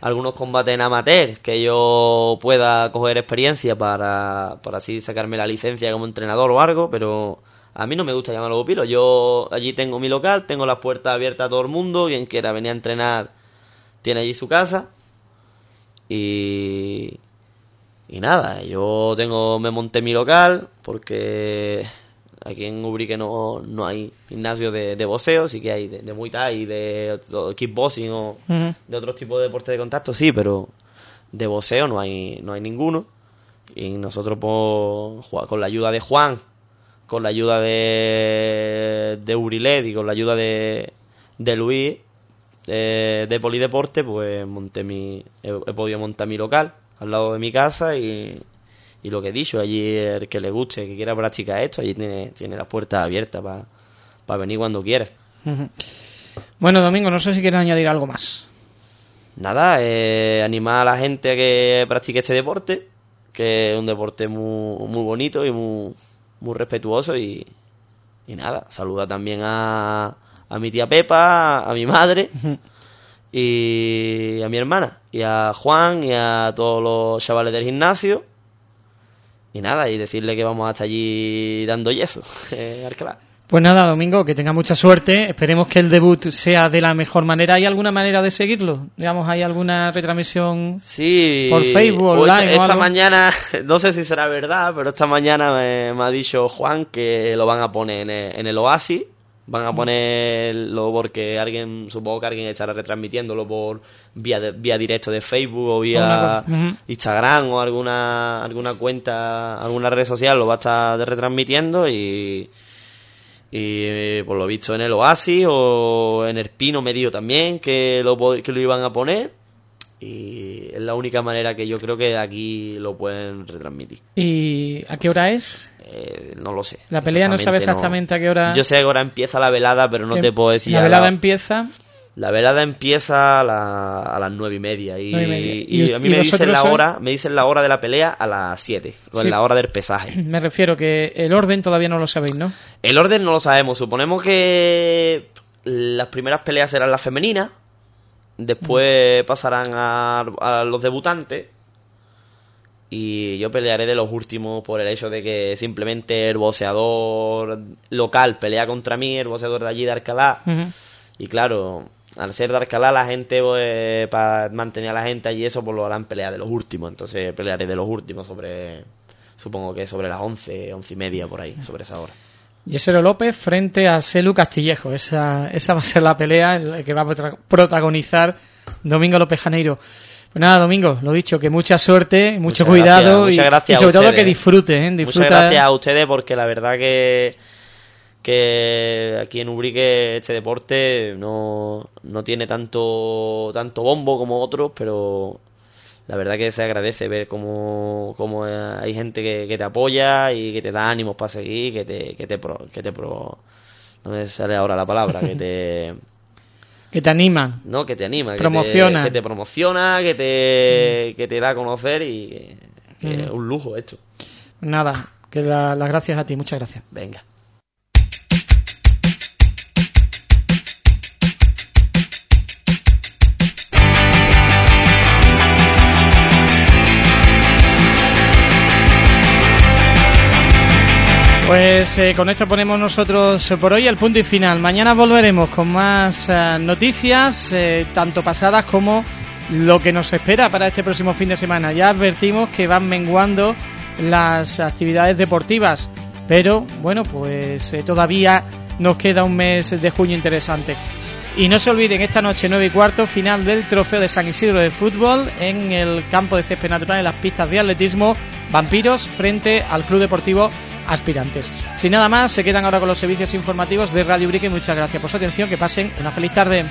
algunos combates en amateur, que yo pueda coger experiencia para, para así sacarme la licencia como entrenador o algo, pero a mí no me gusta llamarlo pupilo. Yo allí tengo mi local, tengo las puertas abiertas a todo el mundo, quien quiera venir a entrenar tiene allí su casa y y nada, yo tengo me monté mi local porque Aquí en Ubrique no, no hay gimnasio de, de boxeo, sí que hay de, de Muay Thai, de, de kickboxing o de otros tipos de deportes de contacto, sí, pero de boxeo no hay, no hay ninguno. Y nosotros pues, con la ayuda de Juan, con la ayuda de, de Urilet y con la ayuda de, de Luis de, de Polideporte, pues monté mi, he podido montar mi local al lado de mi casa y y lo que he dicho, allí el que le guste, que quiera practicar esto, allí tiene, tiene las puertas abiertas para venir cuando quiera. Bueno, Domingo, no sé si quieres añadir algo más. Nada, eh, animar a la gente a que practique este deporte, que es un deporte muy, muy bonito y muy, muy respetuoso y, y nada, saluda también a, a mi tía Pepa, a mi madre y a mi hermana, y a Juan y a todos los chavales del gimnasio y nada, y decirle que vamos hasta allí dando yeso, eh, Pues nada, Domingo, que tenga mucha suerte. Esperemos que el debut sea de la mejor manera. ¿Hay alguna manera de seguirlo? Digamos, ¿hay alguna retransmisión sí, por Facebook, online? Esta, mañana, no sé si será verdad, pero esta mañana me, ha dicho Juan que lo van a poner en el Oasis Van a ponerlo porque alguien, supongo que alguien estará retransmitiéndolo por vía, vía directo de Facebook o vía Instagram o alguna, alguna cuenta, alguna red social lo va a estar retransmitiendo y, y por lo visto en el Oasis o en el Pino Medio también que lo, que lo iban a poner y es la única manera que yo creo que aquí lo pueden retransmitir. ¿Y a qué hora es? Eh, no lo sé. La pelea no sabe exactamente a qué hora. Yo sé que ahora empieza la velada, pero no te puedo decir. ¿La velada empieza? La velada empieza a, las nueve y media. Y, a mí me dicen la hora, me dicen la hora de la pelea a las siete, con la hora del pesaje. Me refiero que el orden todavía no lo sabéis, ¿no? El orden no lo sabemos. Suponemos que las primeras peleas serán las femeninas, después pasarán a los debutantes y yo pelearé de los últimos por el hecho de que simplemente el boxeador local pelea contra mí, el boxeador de allí de Alcalá. Y claro, al ser de Alcalá, la gente, pues, para mantener a la gente allí, eso, pues lo harán pelea de los últimos. Entonces pelearé de los últimos sobre, supongo que sobre las once, once y media por ahí, sobre esa hora. Yesero López frente a Selu Castillejo. Esa, esa va a ser la pelea que va a protagonizar Domingo López Janeiro. Pues nada, Domingo, lo dicho, que mucha suerte, mucho cuidado y, sobre todo que disfrutes. ¿eh? Muchas gracias a ustedes porque la verdad que, que aquí en Ubrique este deporte no, no tiene tanto, tanto bombo como otros, pero la verdad que se agradece ver cómo, cómo hay gente que, que, te apoya y que te da ánimos para seguir, que te, que te, que te pro, no me sale ahora la palabra, que te que te anima. No, que te anima. Promociona. Que te, promociona, que te, mm. que te da a conocer y que, es mm. un lujo esto. Nada, que las gracias a ti, muchas gracias. Venga. Pues eh, con esto ponemos nosotros por hoy el punto y final. Mañana volveremos con más eh, noticias, eh, tanto pasadas como lo que nos espera para este próximo fin de semana. Ya advertimos que van menguando las actividades deportivas, pero bueno, pues todavía nos queda un mes de junio interesante. Y no se olviden, esta noche 9 y cuarto, final del Trofeo de San Isidro de Fútbol en el campo de césped natural en las pistas de atletismo, Vampiros frente al Club Deportivo Aspirantes. Sin nada más, se quedan ahora con los servicios informativos de Radio Brique. Muchas gracias por su atención, que pasen una feliz tarde.